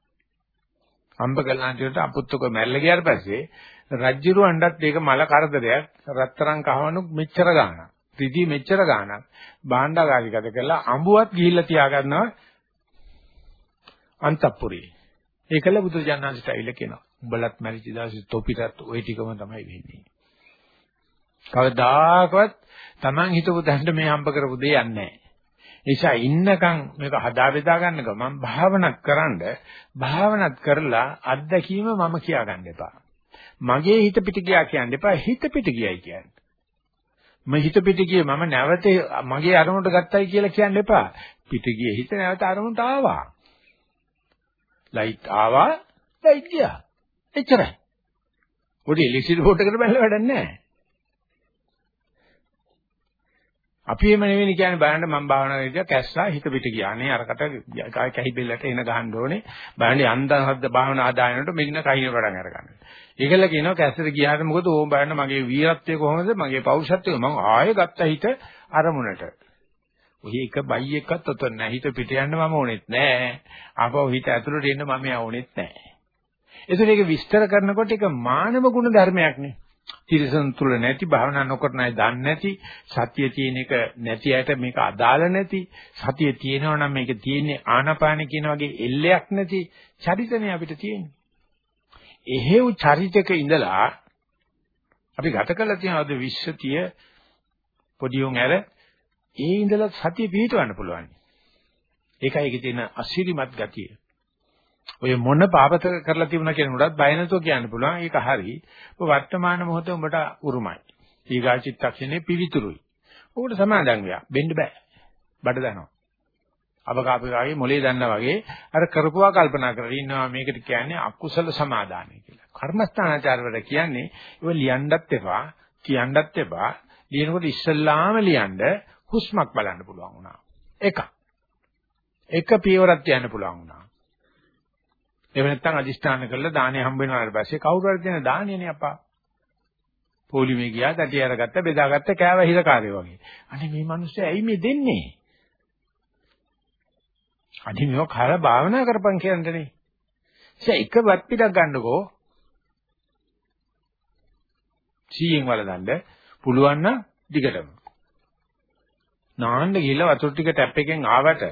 හම්බ කළාන්තියට අපුත්තක මැරලා ගියාට පස්සේ රජ්ජුරුවන්ටත් ඒක මල කරදරයක් රත්තරන් කහවණු මෙච්චර ගාණක් ත්‍රිදී මෙච්චර ගාණක් භාණ්ඩාගාරිකද කළා අඹුවත් ගිහිල්ලා තියාගන්නවා අන්තපුරේ ඒකල බුදුජානනාංශට ඇවිල්ලා කියනවා උඹලත් මැරිච්ච දවසේ තොපිටත් ওই ටිකම තමයි වෙන්නේ කවදාකවත් Taman හිතපු දැනට මේ හම්බ කරපු දේ යන්නේ නැහැ නිසා ඉන්නකම් මේක හදා බෙදා ගන්න ගමන් භාවනාත් කරන්ඩ භාවනාත් කරලා අත්දැකීම මම කියා ගන්න එපා. මගේ හිත පිට ගියා කියන්න එපා හිත පිට ගියයි කියන්න. මම හිත පිට ගියේ මම නැවත මගේ අරමුණට ගත්තයි කියලා කියන්න එපා. පිට ගියේ හිත නැවත අරමුණට ආවා. ලයිට් ආවා ලයිට් ගියා. එච්චරයි. පොඩි ඉලෙක්ට්‍රික් බෝඩ් එකකට බැලලා වැඩක් නැහැ. අපි එහෙම නෙවෙයි කියන්නේ බලන්න මම භාවනා කරලා කැස්සා හිත පිට ගියා නේ අරකට කැහි බෙල්ලට එන ගහන්න ඕනේ බලන්න යන්තම් හද්ද භාවනා ආදායනට මෙන්න කයින් පටන් අරගන්න. ඒකල කියනවා කැස්සට ගියාට මොකද ඕම් බලන්න මගේ වීරත්වය කොහොමද මගේ පෞරුෂත්වය මම ආයෙ ගත්ත හිත අරමුණට. ඔහි එක බයි එකක්වත් ඔතන නැහැ හිත පිට යන්න මම ඕනෙත් නැහැ. ආපහු හිත ඇතුළට එන්න මම ඕනෙත් නැහැ. ඒසොට ඒක විස්තර කරනකොට ඒක මානව ගුණ ධර්මයක් නේ. තිරසන් තුල නැති භාවනා නොකරන අය දන්නේ නැති සතිය තියෙන එක නැති අයට මේක අදාළ නැති සතිය තියෙනවා නම් මේක තියෙන්නේ ආනාපාන කියන වගේ එල්ලයක් නැති චරිතනේ අපිට තියෙන්නේ. එහෙව් චරිතක ඉඳලා අපි ගත කරලා තියෙන අද විශ්සතිය පොඩි උන් ඇර ඒ ඉඳලා සතිය පිහිටවන්න පුළුවන්. ඒකයි ඒකේ තියෙන අසිරිමත් ගතිය. ඔය මොන පාපත කරලා තිබුණා කියන උඩත් බය නැතුව කියන්න පුළුවන්. ඒක හරි. ඔය වර්තමාන මොහොතේ උඹට උරුමයි. ඊගා චිත්තක්ෂණේ පිවිතුරුයි. ඕකට සමාදන් වෙලා. බෙන්න බෑ. බඩ දනවා. අවකාපිකාගේ මොලේ දන්නා වගේ අර කරපුවා කල්පනා කරලා ඉන්නවා මේකට කියන්නේ අකුසල සමාදානය කියලා. කර්මස්ථානාචාරවල කියන්නේ ඒව ලියන්නත් එපා, කියන්නත් එපා. ලියනකොට ඉස්සල්ලාම ලියන්න හුස්මක් බලන්න පුළුවන් වුණා. එකක්. එක පියවරක් තියන්න පුළුවන් වුණා. එහෙම නැත්නම් අදිෂ්ඨාන කරලා දානේ හම්බ වෙනාට පස්සේ කවුරු හරි දෙන දානේනේ අපා. පොලිමේ ගියා, තටි අරගත්ත, බෙදාගත්ත කෑව හිරකාරයෝ වගේ. අනේ මේ මිනිස්සු ඇයි මේ දෙන්නේ? අනේ මේව කර භාවනා කරපන් කියන්නනේ. ඒ එක වත් පිටක් ගන්නකෝ. සීයෙන් වලදන්න පුළුවන් නම් දිගටම. නාන්න ගිහලා වතුර ටික ටැප් එකෙන් ආවට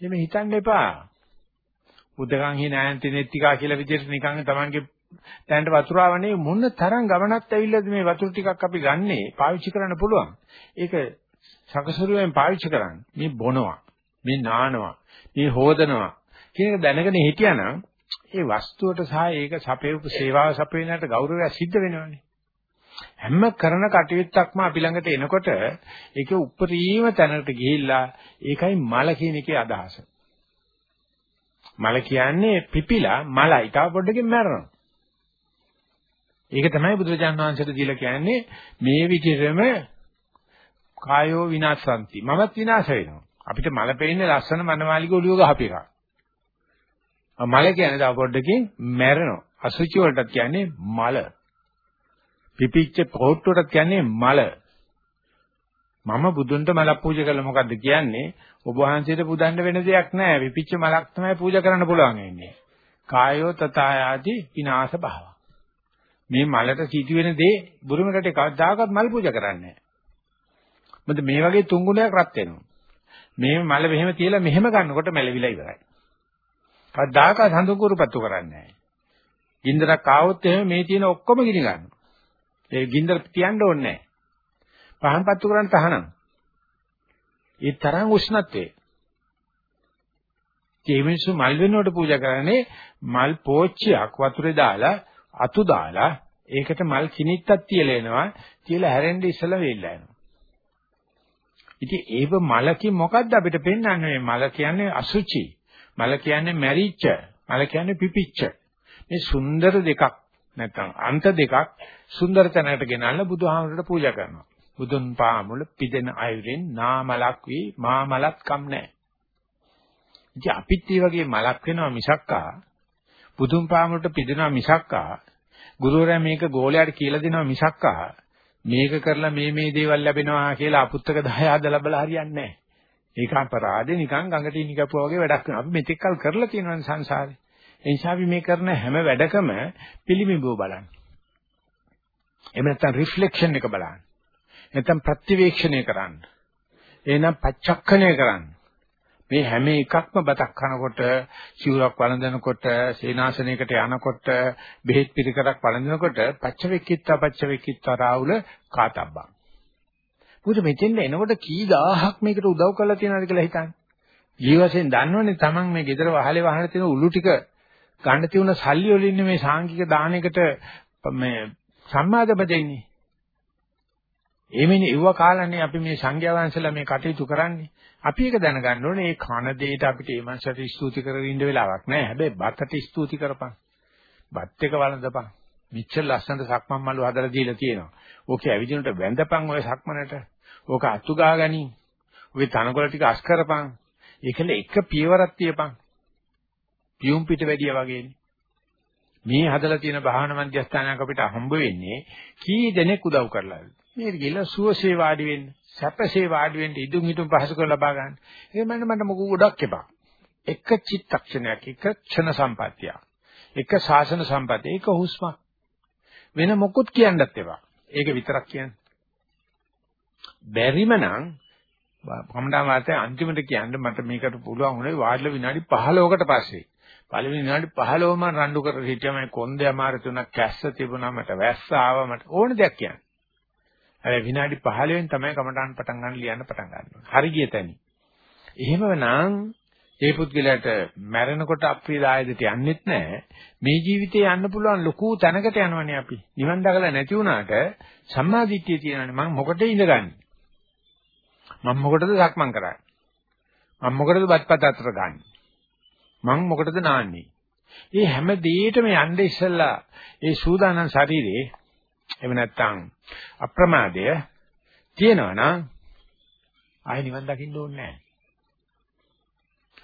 එහෙම හිතන්න එපා. බුද්ධකම් හි නෑන්ති නෙත්තිකා කියලා විදිහට නිකන් තමන්ගේ දැනට වතුර ආවනේ මොන තරම් ගමනක් ඇවිල්ලාද මේ වතුර ටිකක් අපි ගන්නේ පාවිච්චි කරන්න පුළුවන්. ඒක සකසුරුවෙන් පාවිච්චි කරන්න. මේ බොනවා. මේ නානවා. මේ හොදනවා. කියන එක දැනගෙන හිටියානම් ඒ වස්තුවට සහ ඒක සපේපු සේවාව සපේනකට ගෞරවය සිද්ධ වෙනවනේ. හැම කරන කටයුත්තක්ම අපි ළඟට එනකොට ඒකේ උපරිම තැනකට ගිහිල්ලා ඒකයි මල කියන එකේ අදහස. මල කියන්නේ පිපිලා මලයි. තව පොඩ්ඩකින් මැරෙනවා. ඒක තමයි බුදුරජාණන් වහන්සේට දීලා කියන්නේ මේ විදිහටම කායෝ විනාශanti. මමත් විනාශ වෙනවා. අපිට මල පෙන්නේ ලස්සන මනමාලික ඔලිය ගහප එකක්. මල කියන්නේ තව පොඩ්ඩකින් මැරෙනවා. අසුචි වලටත් කියන්නේ මල. පිපිච්ච පොට්ටුවට කියන්නේ මල. මම බුදුන්ට මලක් පූජා කළා මොකද්ද කියන්නේ? ඔබ වහන්සේට පුදන්න වෙන දෙයක් නැහැ. පිපිච්ච මලක් තමයි පූජා කරන්න පුළුවන් වෙන්නේ. කායෝ තථායාති විනාශ භාව. මේ මලට සිටි වෙන දේ බුරුමකට කවදාකවත් මල් පූජා කරන්නේ නැහැ. මොකද මේ වගේ තුන් ගුණයක් රත් වෙනවා. මේ මල මෙහෙම තියලා මෙහෙම ගන්නකොට මැලවිලා ඉවරයි. කවදාකවත් හඳුකුරුපත්තු කරන්නේ නැහැ. ගින්දරක් ආවොත් එහෙම මේ තියෙන ඔක්කොම ගිනි ගන්නවා. ඒ ගින්දර තියන්න ඕනේ නැහැ. පහන් පත්තු කරන්න තහනම්. ඒ තරම් උෂ්ණත්වයේ. ඒ මිනිස්සු මල් වෙනුවට පූජා කරන්නේ මල් පෝච්චියක් වතුරේ දාලා අතු දාලා ඒකට මල් කිනිත්තක් තියලා එනවා. තියලා හැරෙන්න ඉස්සලා වෙල්ලා යනවා. ඉතින් ඒව මලකින් මොකද්ද අපිට පෙන්වන්නේ මල කියන්නේ අසුචි. මල කියන්නේ මැරිච්ච. මල කියන්නේ පිපිච්ච. මේ සුන්දර දෙකක් නැත්නම් අන්ත දෙකක් සුන්දර තැනකට ගෙනල්ලා බුදුහාමුදුරට පූජා කරනවා. බුදුන් පාමුල පිදෙන අයුරින් නාමලක් වී මාමලක් කම් නැහැ. ඉතින් අපිත් මේ වගේ මලක් වෙනවා මිසක්කා බුදුන් පාමුලට පිදෙනවා මිසක්කා ගුරුවරයා මේක ගෝලයාට කියලා දෙනවා මිසක්කා මේක කරලා මේ මේ දේවල් ලැබෙනවා කියලා අපුත්තක 10 ආද ලැබලා හරියන්නේ නැහැ. ඒක අපරාධේ නිකන් ගඟට ඉනිකපුවා වගේ වැඩක් වෙනවා. අපි මෙතෙක් කල් කරලා තියෙනවනේ සංසාරේ. ඒ නිසා අපි මේ කරන හැම වැඩකම පිළිමිබුව බලන්න. එහෙම නැත්නම් රිෆ්ලෙක්ෂන් එක බලන්න. නැත්නම් ප්‍රතිවේක්ෂණය කරන්න. එහෙනම් පච්චක්ඛණය කරන්න. මේ හැම එකක්ම බතක් කනකොට, සිවුරක් වළඳනකොට, සේනාසනයකට යනකොට, බෙහෙත් පිළිකරක් වළඳනකොට පච්චවෙක්කිත්තා පච්චවෙක්කිත්තා රාහුල කාතබ්බං. මොකද මෙතෙන් එනකොට කී දහහක් මේකට උදව් කරලා තියෙනවද කියලා හිතන්න. ජීවසෙන් දන්නවනේ Taman මේ gedara වහලේ වහන තියෙන උළු ටික ගන්න තියුණ සල්ලි වලින් මේ සාංගික දානයකට මේ සම්මාදම දෙන්නේ. එමෙන්නේ ඉව කාලන්නේ අපි මේ සංඝයා වහන්සේලා මේ කටයුතු කරන්නේ. අපි ඒක දැනගන්න ඕනේ මේ කන දෙයට අපිට ඒ මනසට ස්තුති කරගෙන ඉන්න වෙලාවක් නැහැ. හැබැයි බතට ස්තුති කරපන්. බත් එක වළඳපන්. මිච්ඡර ලස්සනට සක්මන් මල්ලු හදලා දීලා තියෙනවා. ඕකේ ඇවිදිනට වැඳපන් ඔය සක්මනට. ඕක අතු ගා ගනි. ඔය තනකොළ ටික අස් කරපන්. ඒකල එක පියවරක් තියපන්. පියුම් පිට වැඩිය වගේනේ. මේ හදලා තියෙන භාවනා මධ්‍යස්ථානයක් අපිට හම්බ වෙන්නේ කී දෙනෙක් උදව් කරලාද? මේ ගිහලා සුවසේ වාඩි වෙන්න, සැපසේ වාඩි වෙන්න ඉදුම් හිටුම් පහසුකම් ලබා ගන්න. ඒ මන්න මට මොකක් ගොඩක් එපා. එක චිත්තක්ෂණයක්, එක ක්ෂණ සම්පත්තිය. එක ශාසන සම්පත්තිය, එක හුස්මක්. වෙන මොකුත් කියන්නත් එපා. ඒක විතරක් කියන්න. බැරිම නම් කමඩා මාතේ අන්තිමට කියන්න මට මේකට පුළුවන් වුණේ වාඩිලා විනාඩි 15කට පස්සේ. පළවෙනි විනාඩි 15ම රණ්ඩු කර හිටියම කොන්දේ අමාරු තුනක් කැස්ස තිබුණා මට වැස්ස ආවා මට ඕන දෙයක් කියන්න. හැබැයි විනාඩි 15න් තමයි කමටහන් පටන් ගන්න ලියන්න පටන් ගන්නවා. හරි ගිය තැනි. එහෙම නම් ඒ පුද්ගලයාට මැරෙනකොට අප්‍රියදායදට යන්නෙත් නැහැ. මේ ජීවිතේ යන්න පුළුවන් ලොකු තැනකට යනවනේ අපි. නිවන් දකලා නැති වුණාට සම්මාදිට්ඨිය තියෙනවානේ මම මොකටද ඉඳගන්නේ? මම මොකටද සක්මන් කරන්නේ? මම මොකටද බත්පත් අතර ගන්නේ? මං මොකටද නාන්නේ? මේ හැම දෙයකම යන්නේ ඉස්සෙල්ලා ඒ සූදානම් ශරීරේ එහෙම නැත්නම් අප්‍රමාදය තියෙනවා නම් ආයෙ නිවන් දකින්න ඕනේ නැහැ.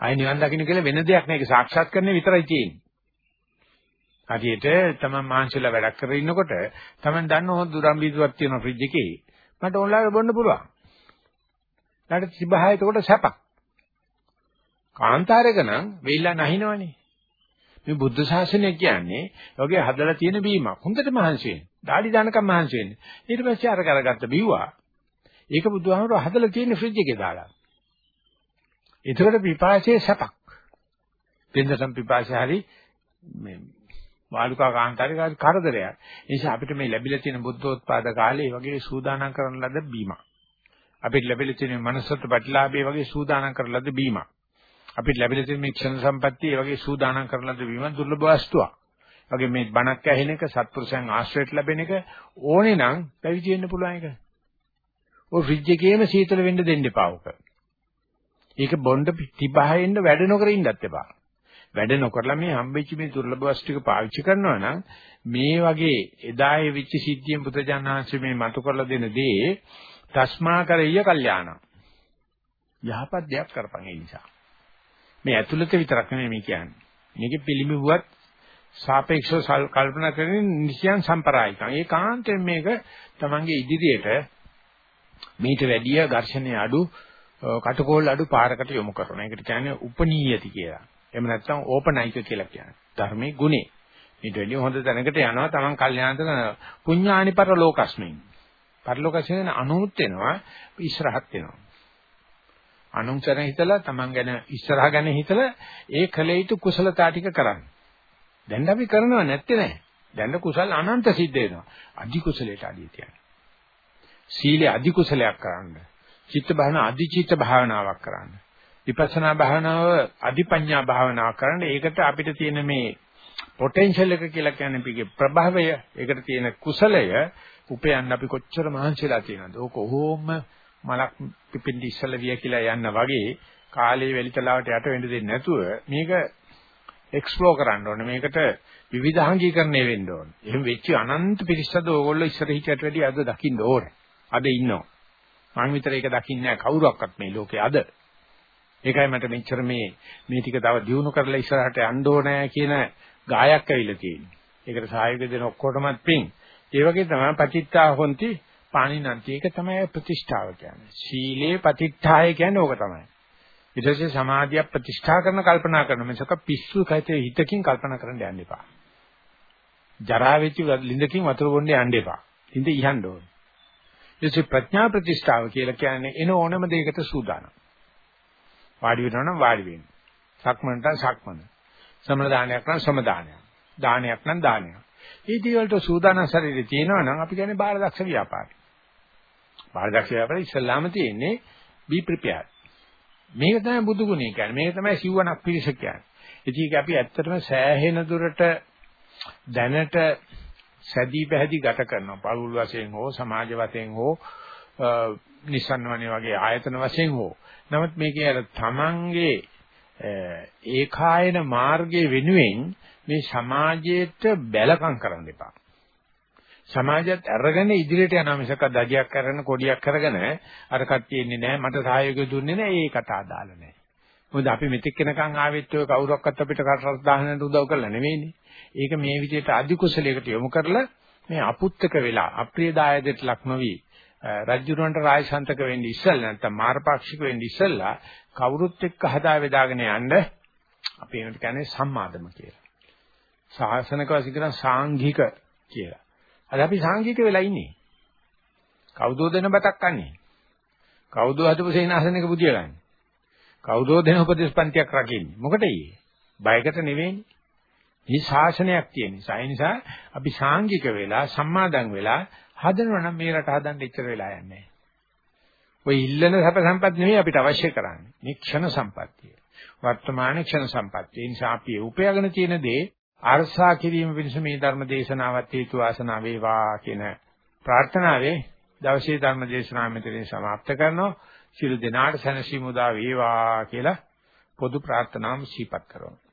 ආයෙ නිවන් දකින්න කියලා වෙන දෙයක් නෑ ඒක සාක්ෂාත් කරන්නේ විතරයි තියෙන්නේ. හරියට තමන් මාංශල වැඩක් කරගෙන ඉන්නකොට තමන් දන්න හොඳ දුරම් බීදුවක් තියෙනවා ෆ්‍රිජ් එකේ. මට ඕනලාගේ බොන්න පුළුවන්. ඊට තිබහා එතකොට සැපක්. කාන්තාරයක නම් වෙයිලා නැහිනවනේ. මේ බුද්ධ ශාසනය කියන්නේ යෝගේ හදලා තියෙන බීමක්. හොඳට මහන්සි වෙන්න. ඩාඩි දානකම් මහන්සි වෙන්න. ඊට පස්සේ අර කරගත්ත බිව්වා. ඒක බුදුහාමුදුරුවෝ හදලා තියෙන ෆ්‍රිජ් එකේ දාලා. ඒතකොට පිපාසයේ සැපක්. දෙන්නසම් පිපාසය හරි මේ වාලුකා කාන්තාරේ කරදරයක්. ඒ නිසා අපිට මේ ලැබිලා තියෙන බුද්ධෝත්පාද කාලේ වගේ සූදානම් කරන ලද බීමක්. අපිට ලැබිලා තියෙන මනසට ප්‍රතිලාභයේ වගේ සූදානම් කරන ලද බීමක්. අපිට ලැබිලා තියෙන මේ ක්ෂණ සම්පත්තිය ඒ වගේ සූදානම් කරන ලද බීමක් දුර්ලභ වස්තුවක්. වගේ මේ බණක් ඇහෙන එක සත්පුරුෂයන් ආශ්‍රයයට ලැබෙන එක ඕනේ නම් පැවිදි වෙන්න පුළුවන් එක. ඔය ෆ්‍රිජ් එකේම සීතල වෙන්න දෙන්න එපා උක. ඒක බොණ්ඩ තිබහෙන්න වැඩ නොකර ඉන්නත් එපා. වැඩ නොකරලා මේ හම්බෙච්ච මේ දුර්ලභ වස්තු ටික පාවිච්චි කරනවා නම් මේ වගේ එදායේ විච්ච සිද්ධියෙන් පුතජානහන්සේ මේ මතු කරලා දෙන දේ තස්මා කරෙය කල්යාණ. යහපත් දෙයක් කරපන් ඒ නිසා. මේ ඇතුළත විතරක් නෙමෙයි මේ කියන්නේ. මේකේ පිළිඹුවත් සාපේක්ෂව කල්පනා කරමින් නිසියන් සම්ප්‍රායිකම්. ඒ කාන්තෙන් මේක තමන්ගේ ඉදිරියට මීට වැඩිය ඝර්ෂණය අඩු කටකෝල් අඩු පාරකට යොමු කරන. ඒකට කියන්නේ උපනීයති කියලා. එහෙම නැත්නම් ඕපනයික කියලා කියන්නේ. ධර්මයේ ගුණේ. ඊට වැඩිය හොඳ තැනකට යනවා තමන් කල්යාණතන පුඤ්ඤානිපර ලෝකස්මින්. පරලෝකයෙන් අනුමුත් වෙනවා ඉස්සරහත් වෙනවා. අනුන්තර හිතලා තමන් ගැන ඉස්සරහ ගැන හිතලා ඒ කල යුතු කුසලතා ටික කරන්න. දැන් අපි කරනව නැත්තේ නෑ. දැන් කුසල් අනන්ත සිද්ධ වෙනවා. අධි කුසලයට අඩිය තියන්න. සීලේ අධි කුසලයක් කරන්න. චිත්ත භාවනා අධි චිත්ත භාවනාවක් කරන්න. විපස්සනා භාවනාව අධිපඤ්ඤා භාවනාවක් කරන්න. ඒකට අපිට තියෙන මේ පොටෙන්ෂල් එක කියලා කියන්නේ පිගේ ප්‍රභවය, ඒකට තියෙන කුසලය උපයන්න අපි කොච්චර මහන්සිලා තියෙනවද? ඕක කොහොම මලක් පිපින්දි ඉස්සල විය කියලා යන්න වගේ කාලේ වෙලිතලාවට යට වෙන්න දෙන්නේ නැතුව මේක එක්ස්ප්ලෝර් කරන්න ඕනේ. මේකට විවිධාංගීකරණය වෙන්න ඕනේ. එහෙම වෙච්ච අනන්ත පිරිසද ඕගොල්ලෝ ඉස්සර හිටියට වැඩිය අද දකින්න ඕනේ. අද ඉන්නවා. මම විතර ඒක දකින්නේ නැහැ කවුරක්වත් මේ ලෝකේ අද. ඒකයි මට මෙච්චර මේ මේ ටික තව දියුණු කරලා ඉස්සරහට යන්න ඕනේ කියන ගායක් ඇවිල්ලා තියෙන්නේ. ඒකට සහයෝගය දෙන ඔක්කොටමත් පිං. ඒ වගේ තමයි පචිත්තා හොන්ති පාණිනන්ති. ඒක තමයි ප්‍රතිෂ්ඨාව කියන්නේ. සීලේ පතිත්තාය කියන්නේ ඕක තමයි. ඊට පස්සේ සමාධිය ප්‍රතිෂ්ඨා කරන කල්පනා කරන මිසක පිස්සු කයිතේ හිතකින් කල්පනා කරන්න යන්න එපා. ජරා වෙච්ච ලින්දකින් වතුර බොන්න යන්න එපා. ඉඳ ඉහන්න ඕනේ. ඊටසේ ප්‍රඥා ප්‍රතිෂ්ඨාව කියලා කියන්නේ එන ඕනම දෙයකට සූදානම්. වාඩි වෙනවා නම් වාඩි වෙන්න. සක්මනට සක්මන. සමන දානයක් නම් සම දානයක්. දානයක් නම් දානයක්. මේ දේවල්ට සූදානම් ශරීරය තියෙනවා නම් අපි කියන්නේ බාලදක්ෂ ව්‍යාපාරය. බාලදක්ෂ ව්‍යාපාරය ඉස්සල්ලාම තියෙන්නේ be prepared. මේක තමයි බුදු ගුණය කියන්නේ. මේක තමයි සිව්වනක් පිරිස කියන්නේ. ඉතින් අපි ඇත්තටම සෑහෙන දුරට දැනට සැදී පැහැදී ගත කරනවා. පෞල් වශයෙන් හෝ සමාජ වශයෙන් හෝ නිසන්වනේ වගේ ආයතන වශයෙන් හෝ. නමුත් මේකේ අර තමන්ගේ ඒකායන මාර්ගයේ වෙනුවෙන් මේ සමාජයට බැලකම් කරන්න එපා. සමාජයත් අරගෙන ඉදිරියට යනවා මිසක දජයක් කරන කොඩියක් කරගෙන අර කට්ටිය ඉන්නේ නැහැ මට සහයෝගය දුන්නේ නැහැ ඒකට අදාළ නැහැ. මොකද අපි මෙතෙක් කෙනකන් ආවෙත් ඔය කවුරක්වත් අපිට කටරස් දාහනට උදව් කරලා නෙවෙයිනේ. ඒක මේ විදිහට අධි කුසලයකට යොමු කරලා මේ අපුත්තක වෙලා අප්‍රිය දායදයට ලක් නොවි රජුරවන්ට රාජසන්තක වෙන්නේ ඉස්සෙල්ලා නැත්නම් මාරපාක්ෂික වෙන්නේ ඉස්සෙල්ලා කවුරුත් එක්ක හදා වේදාගෙන යන්න අපි ඒකට කියන්නේ සම්මාදම කියලා. ශාසනික වශයෙන් කියන සාංඝික කියලා. අද අපි සාංඝික වෙලා ඉන්නේ. කවුදෝ දෙන බතක් කන්නේ. කවුදෝ හදපු සේනාසනයක බුදිය ගන්න. කවුදෝ දෙන උපදේශපන්තියක් රකින්නේ. මොකටයි? බයකට නෙවෙයිනේ. මේ ශාසනයක් තියෙන නිසා. ඒ නිසා අපි සාංඝික වෙලා සම්මාදන් වෙලා හදනවා නම් මේ රට හදන්න ඉච්චර වෙලා යන්නේ ඔය ඉල්ලන සැප සම්පත් නෙවෙයි අපිට අවශ්‍ය කරන්නේ. මේ ක්ෂණ සම්පත්තිය. වර්තමාන ක්ෂණ සම්පත්තිය. ඒ නිසා අපි උපයාගෙන තියෙන දේ අර්සා කිරීම පිණිස මේ ධර්ම දේශනාවත් හේතු වාසනා වේවා කියන ප්‍රාර්ථනාවේ දවසේ ධර්ම දේශනාව මෙතනින් સમાપ્ત කරනවා. සියලු දෙනාට සැනසීම උදා වේවා කියලා පොදු ප්‍රාර්ථනාව සිහිපත් කරනවා